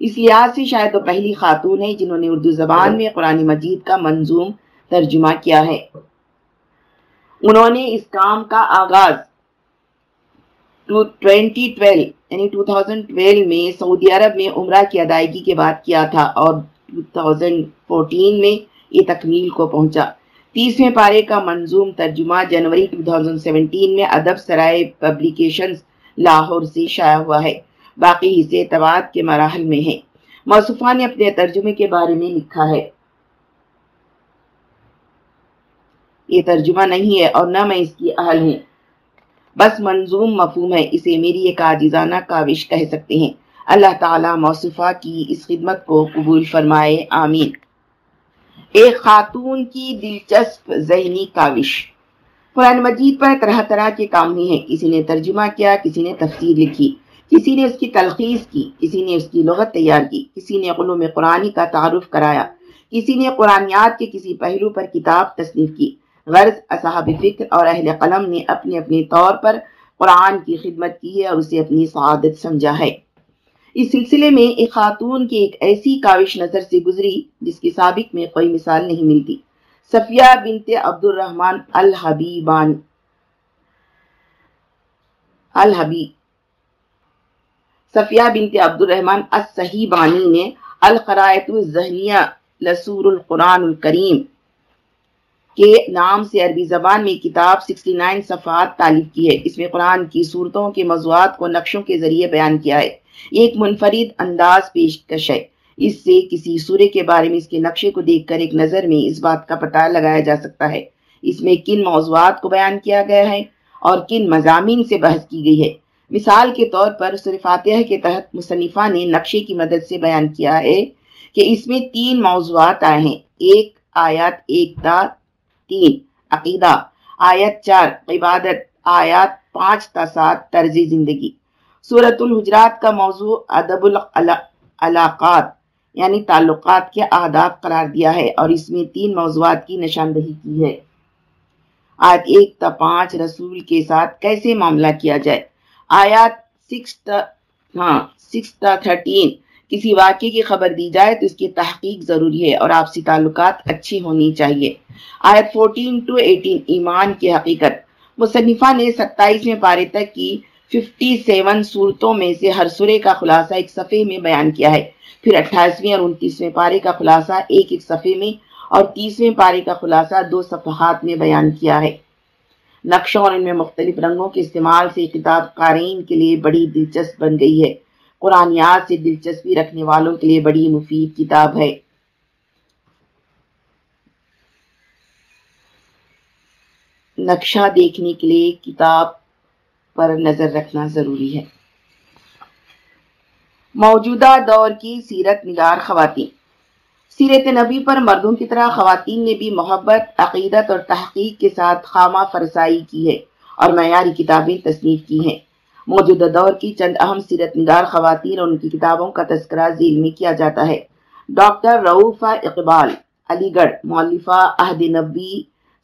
A: اس لحاظ سے شاید وہ پہلی خاتون ہے جنہوں نے اردو زبان میں قرآن مجید کا منظوم ترجمہ کیا ہے۔ انہوں نے اس کام کا آغاز 2012 یعنی 2012 میں سعودی عرب میں عمرہ کی ادائیگی کے بعد کیا تھا اور 2014 میں یہ تکمیل کو پہنچا۔ تیسویں پارے کا منظوم ترجمہ جنوری 2017 میں ادب سرائے پبلیکیشنز لاہور سے شائع ہوا ہے۔ باقی حصے تباد کے مراحل میں ہیں۔ موصفہ نے اپنے ترجمے کے بارے میں لکھا ہے۔ یہ ترجمہ نہیں ہے اور نہ میں اس کی اہل ہوں۔ بس منظوم مفہوم ہے، اسے میری ایک عاجزانہ کاوش کہہ سکتے ہیں۔ اللہ تعالی موصفہ کی اس خدمت کو قبول فرمائے، آمین۔ ایک خاتون کی دلچسپ ذہنی کاوش۔ قرآن مجید پر طرح طرح کے کام ہی ہیں۔ کسی نے ترجمہ کیا، کسی نے تفسیر لکھی، کسی نے اس کی تلخیص کی، کسی نے اس کی لغت تیار کی، کسی نے علوم قرآنی کا تعارف کرایا، کسی نے قرآنیات کے کسی پہلو پر کتاب تصنیف کی۔ غرض اصحاب فکر اور اہل قلم نے اپنے اپنے طور پر قرآن کی خدمت کی ہے اور اسے اپنی سعادت سمجھا ہے۔ اس سلسلے میں ایک خاتون کی ایک ایسی کاوش نظر سے گزری جس کی سابق میں کوئی مثال نہیں ملتی۔ صفیہ بنت عبد الرحمن الحبیبان۔ الحبیب۔ صفیہ بنت عبد الرحمن الصحیبانی نے القرائط الزہنیہ لسور القرآن الکریم۔ کے نام سے عربی زبان میں کتاب 69 صفحات تعلیف کی ہے۔ اس میں قرآن کی صورتوں کے موضوعات کو نقشوں کے ذریعے بیان کیا ہے۔ یہ ایک منفرد انداز پیشکش ہے۔ اس سے کسی سورے کے بارے میں اس کے نقشے کو دیکھ کر ایک نظر میں اس بات کا پتہ لگایا جا سکتا ہے۔ اس میں کن موضوعات کو بیان کیا گیا ہے اور کن مضامین سے بحث کی گئی ہے۔ مثال کے طور پر سور فاتحہ کے تحت مصنفہ نے نقشے کی مدد سے بیان کیا ہے کہ اس میں تین موضوعات آئے ہیں۔ ایک آیات ایک تا تین عقیدہ، آیت چار، عبادت، آیات پانچ تا سات طرز زندگی۔ صورت الحجرات کا موضوع ادب العلاقات یعنی تعلقات کے آداب قرار دیا ہے اور اس میں تین موضوعات کی نشاندہی کی ہے۔ آیت ایک تا پانچ، رسول کے ساتھ کیسے معاملہ کیا جائے؟ آیات سکس تا ہاں سکس تا تھرٹین کسی واقعے کی خبر دی جائے تو اس کی تحقیق ضروری ہے اور آپسی تعلقات اچھی ہونی چاہیے۔ آیت فورٹین ٹو ایٹین ایمان کی حقیقت۔ مصنفہ نے ستائیسویں پارے تک کی ففٹی سیون صورتوں میں سے ہر سورے کا خلاصہ ایک صفحے میں بیان کیا ہے۔ پھر اٹھائیسویں اور انتیسویں پارے کا خلاصہ ایک ایک صفحے میں اور تیسویں پارے کا خلاصہ دو صفحات میں بیان کیا ہے۔ نقشوں اور ان میں مختلف رنگوں کے استعمال سے کتاب قارئین کے لیے بڑی دلچسپ بن گئی ہے۔ قرآنیات سے دلچسپی رکھنے والوں کے لیے بڑی مفید کتاب ہے۔ نقشہ دیکھنے کے لیے کتاب پر نظر رکھنا ضروری ہے۔ موجودہ دور کی سیرت نگار خواتین۔ سیرت نبی پر مردوں کی طرح خواتین نے بھی محبت، عقیدت اور تحقیق کے ساتھ خامہ فرسائی کی ہے اور معیاری کتابیں تصنیف کی ہیں۔ موجودہ دور کی چند اہم سیرت نگار خواتین اور ان کی کتابوں کا تذکرہ ذیل میں کیا جاتا ہے۔ ڈاکٹر روفہ اقبال، علی گڑھ، مولفہ عہد نبی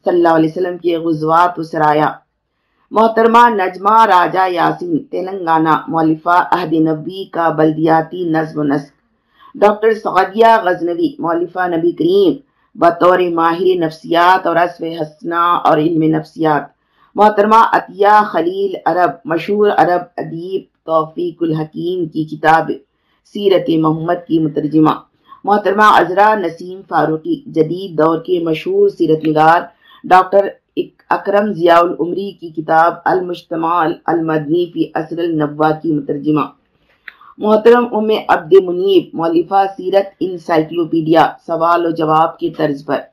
A: صلی اللہ علیہ وسلم کے غزوات و سرایا محترمہ نجمہ راجہ یاسین، تلنگانہ، مولفہ عہد نبی کا بلدیاتی نظم و نسق۔ ڈاکٹر سعودیہ غزنوی، مولفہ نبی کریم، بطور ماہر نفسیات اور عصف حسنہ اور علم نفسیات۔ محترمہ عطیہ خلیل عرب، مشہور عرب ادیب توفیق الحکیم کی کتاب سیرت محمد کی مترجمہ۔ محترمہ عذرا نسیم فاروقی، جدید دور کے مشہور سیرت نگار، ڈاکٹر اکرم ضیاء العمری کی کتاب المجتمع المدنی فی اصر النبوہ کی مترجمہ۔ محترم ام عبد منیب مولفہ سیرت انسائکلوپیڈیا، سوال و جواب کے طرز پر۔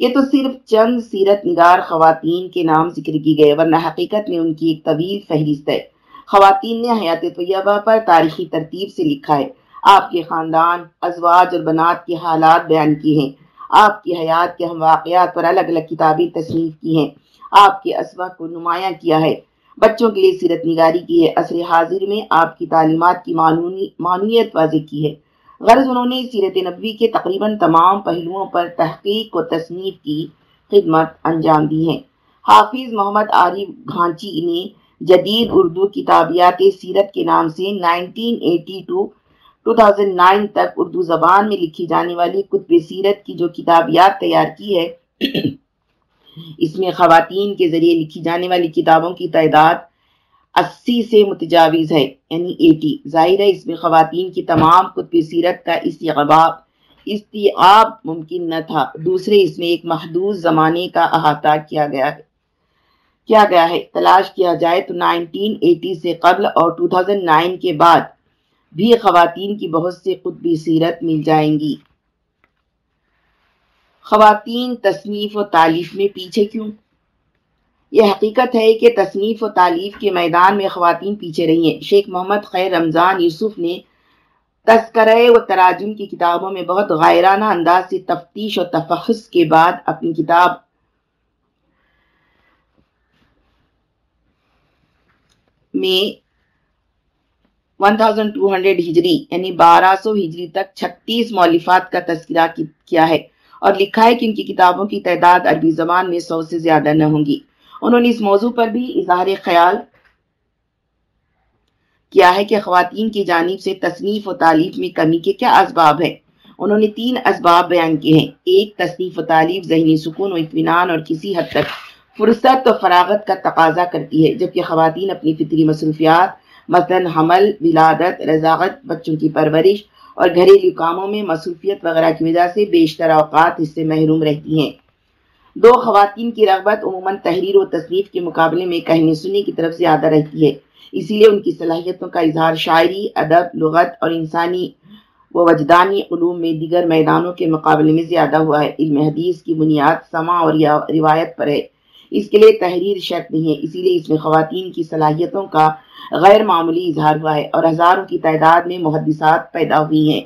A: یہ تو صرف چند سیرت نگار خواتین کے نام ذکر کی گئے، ورنہ حقیقت میں ان کی ایک طویل فہرست ہے۔ خواتین نے حیات طیبہ پر تاریخی ترتیب سے لکھا ہے۔ آپ کے خاندان، ازواج اور بنات کے حالات بیان کیے ہیں۔ آپ کی حیات کے ہم واقعات پر الگ الگ کتابیں تصنیف کی ہیں۔ آپ کے اسوا کو نمایاں کیا ہے۔ بچوں کے لیے سیرت نگاری کی ہے۔ عصر حاضر میں آپ کی تعلیمات کی معنویت واضح کی ہے۔ غرض انہوں نے سیرت نبوی کے تقریباً تمام پہلوؤں پر تحقیق و تصنیف کی خدمت انجام دی ہے۔ حافظ محمد عارف گھانچی نے جدید اردو کتابیات سیرت کے نام سے nineteen eighty to two thousand nine تک اردو زبان میں لکھی جانے والی کتب سیرت کی جو کتابیات تیار کی ہے، اس میں خواتین کے ذریعے لکھی جانے والی کتابوں کی تعداد اسی سے متجاوز ہے یعنی ایٹی ظاہر ہے، اس میں خواتین کی تمام قطب سیرت کا استغباب استعاب ممکن نہ تھا۔ دوسرے، اس میں ایک محدود زمانے کا احاطہ کیا گیا ہے۔ کیا گیا ہے؟ تلاش کیا جائے تو نائنٹین ایٹی سے قبل اور ٹو تھاؤزنڈ نائن کے بعد بھی خواتین کی بہت سے قطبی سیرت مل جائیں گی۔ خواتین تصنیف و تعلیف میں پیچھے کیوں؟ یہ حقیقت ہے کہ تصنیف و تعلیف کے میدان میں خواتین پیچھے رہی ہیں۔ شیخ محمد خیر رمضان یوسف نے تذکرہ و تراجم کی کتابوں میں بہت غائرانہ انداز سے تفتیش و تفخص کے بعد اپنی کتاب میں 1200 ہجری یعنی بارہ سو ہجری تک چھتیس مولفات کا تذکرہ کیا ہے اور لکھا ہے کہ ان کی کتابوں کی تعداد عربی زبان میں سو سے زیادہ نہ ہوں گی۔ انہوں نے اس موضوع پر بھی اظہار خیال کیا ہے کہ خواتین کی جانب سے تصنیف و تعلیف میں کمی کے کیا اسباب ہیں؟ انہوں نے تین اسباب بیان کیے ہیں۔ ایک، تصنیف و تعلیف ذہنی سکون و اطمینان اور کسی حد تک فرصت و فراغت کا تقاضا کرتی ہے، جبکہ خواتین اپنی فطری مصروفیات، مثلا حمل، ولادت، رضاغت، بچوں کی پرورش اور گھریلو کاموں میں مصروفیت وغیرہ کی وجہ سے بیشتر اوقات اس سے محروم رہتی ہیں۔ دو خواتین کی رغبت عموماً تحریر و تصنیف کے مقابلے میں کہنے سنی کی طرف زیادہ رہتی ہے۔ اسی لیے ان کی صلاحیتوں کا اظہار شاعری، ادب، لغت اور انسانی و وجدانی علوم میں دیگر میدانوں کے مقابلے میں زیادہ ہوا ہے۔ علم حدیث کی بنیاد سما اور روایت پر ہے۔ اس کے لیے تحریر شرط نہیں ہے۔ اسی لیے اس میں خواتین کی صلاحیتوں کا غیر معمولی اظہار ہوا ہے اور ہزاروں کی تعداد میں محدثات پیدا ہوئی ہیں۔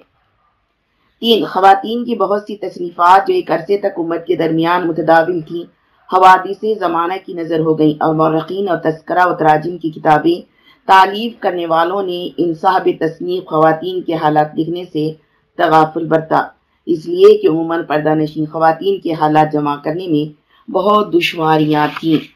A: تین خواتین کی بہت سی تصریفات جو ایک عرصے تک امت کے درمیان متداول تھیں، حوادث زمانہ کی نظر ہو گئیں اور مورخین اور تذکرہ و تراجم کی کتابیں تعلیف کرنے والوں نے ان صاحب تصنیف خواتین کے حالات لکھنے سے تغافل برتا۔ اس لیے کہ عموماً پردہ نشین خواتین کے حالات جمع کرنے میں بہت دشواریاں تھیں۔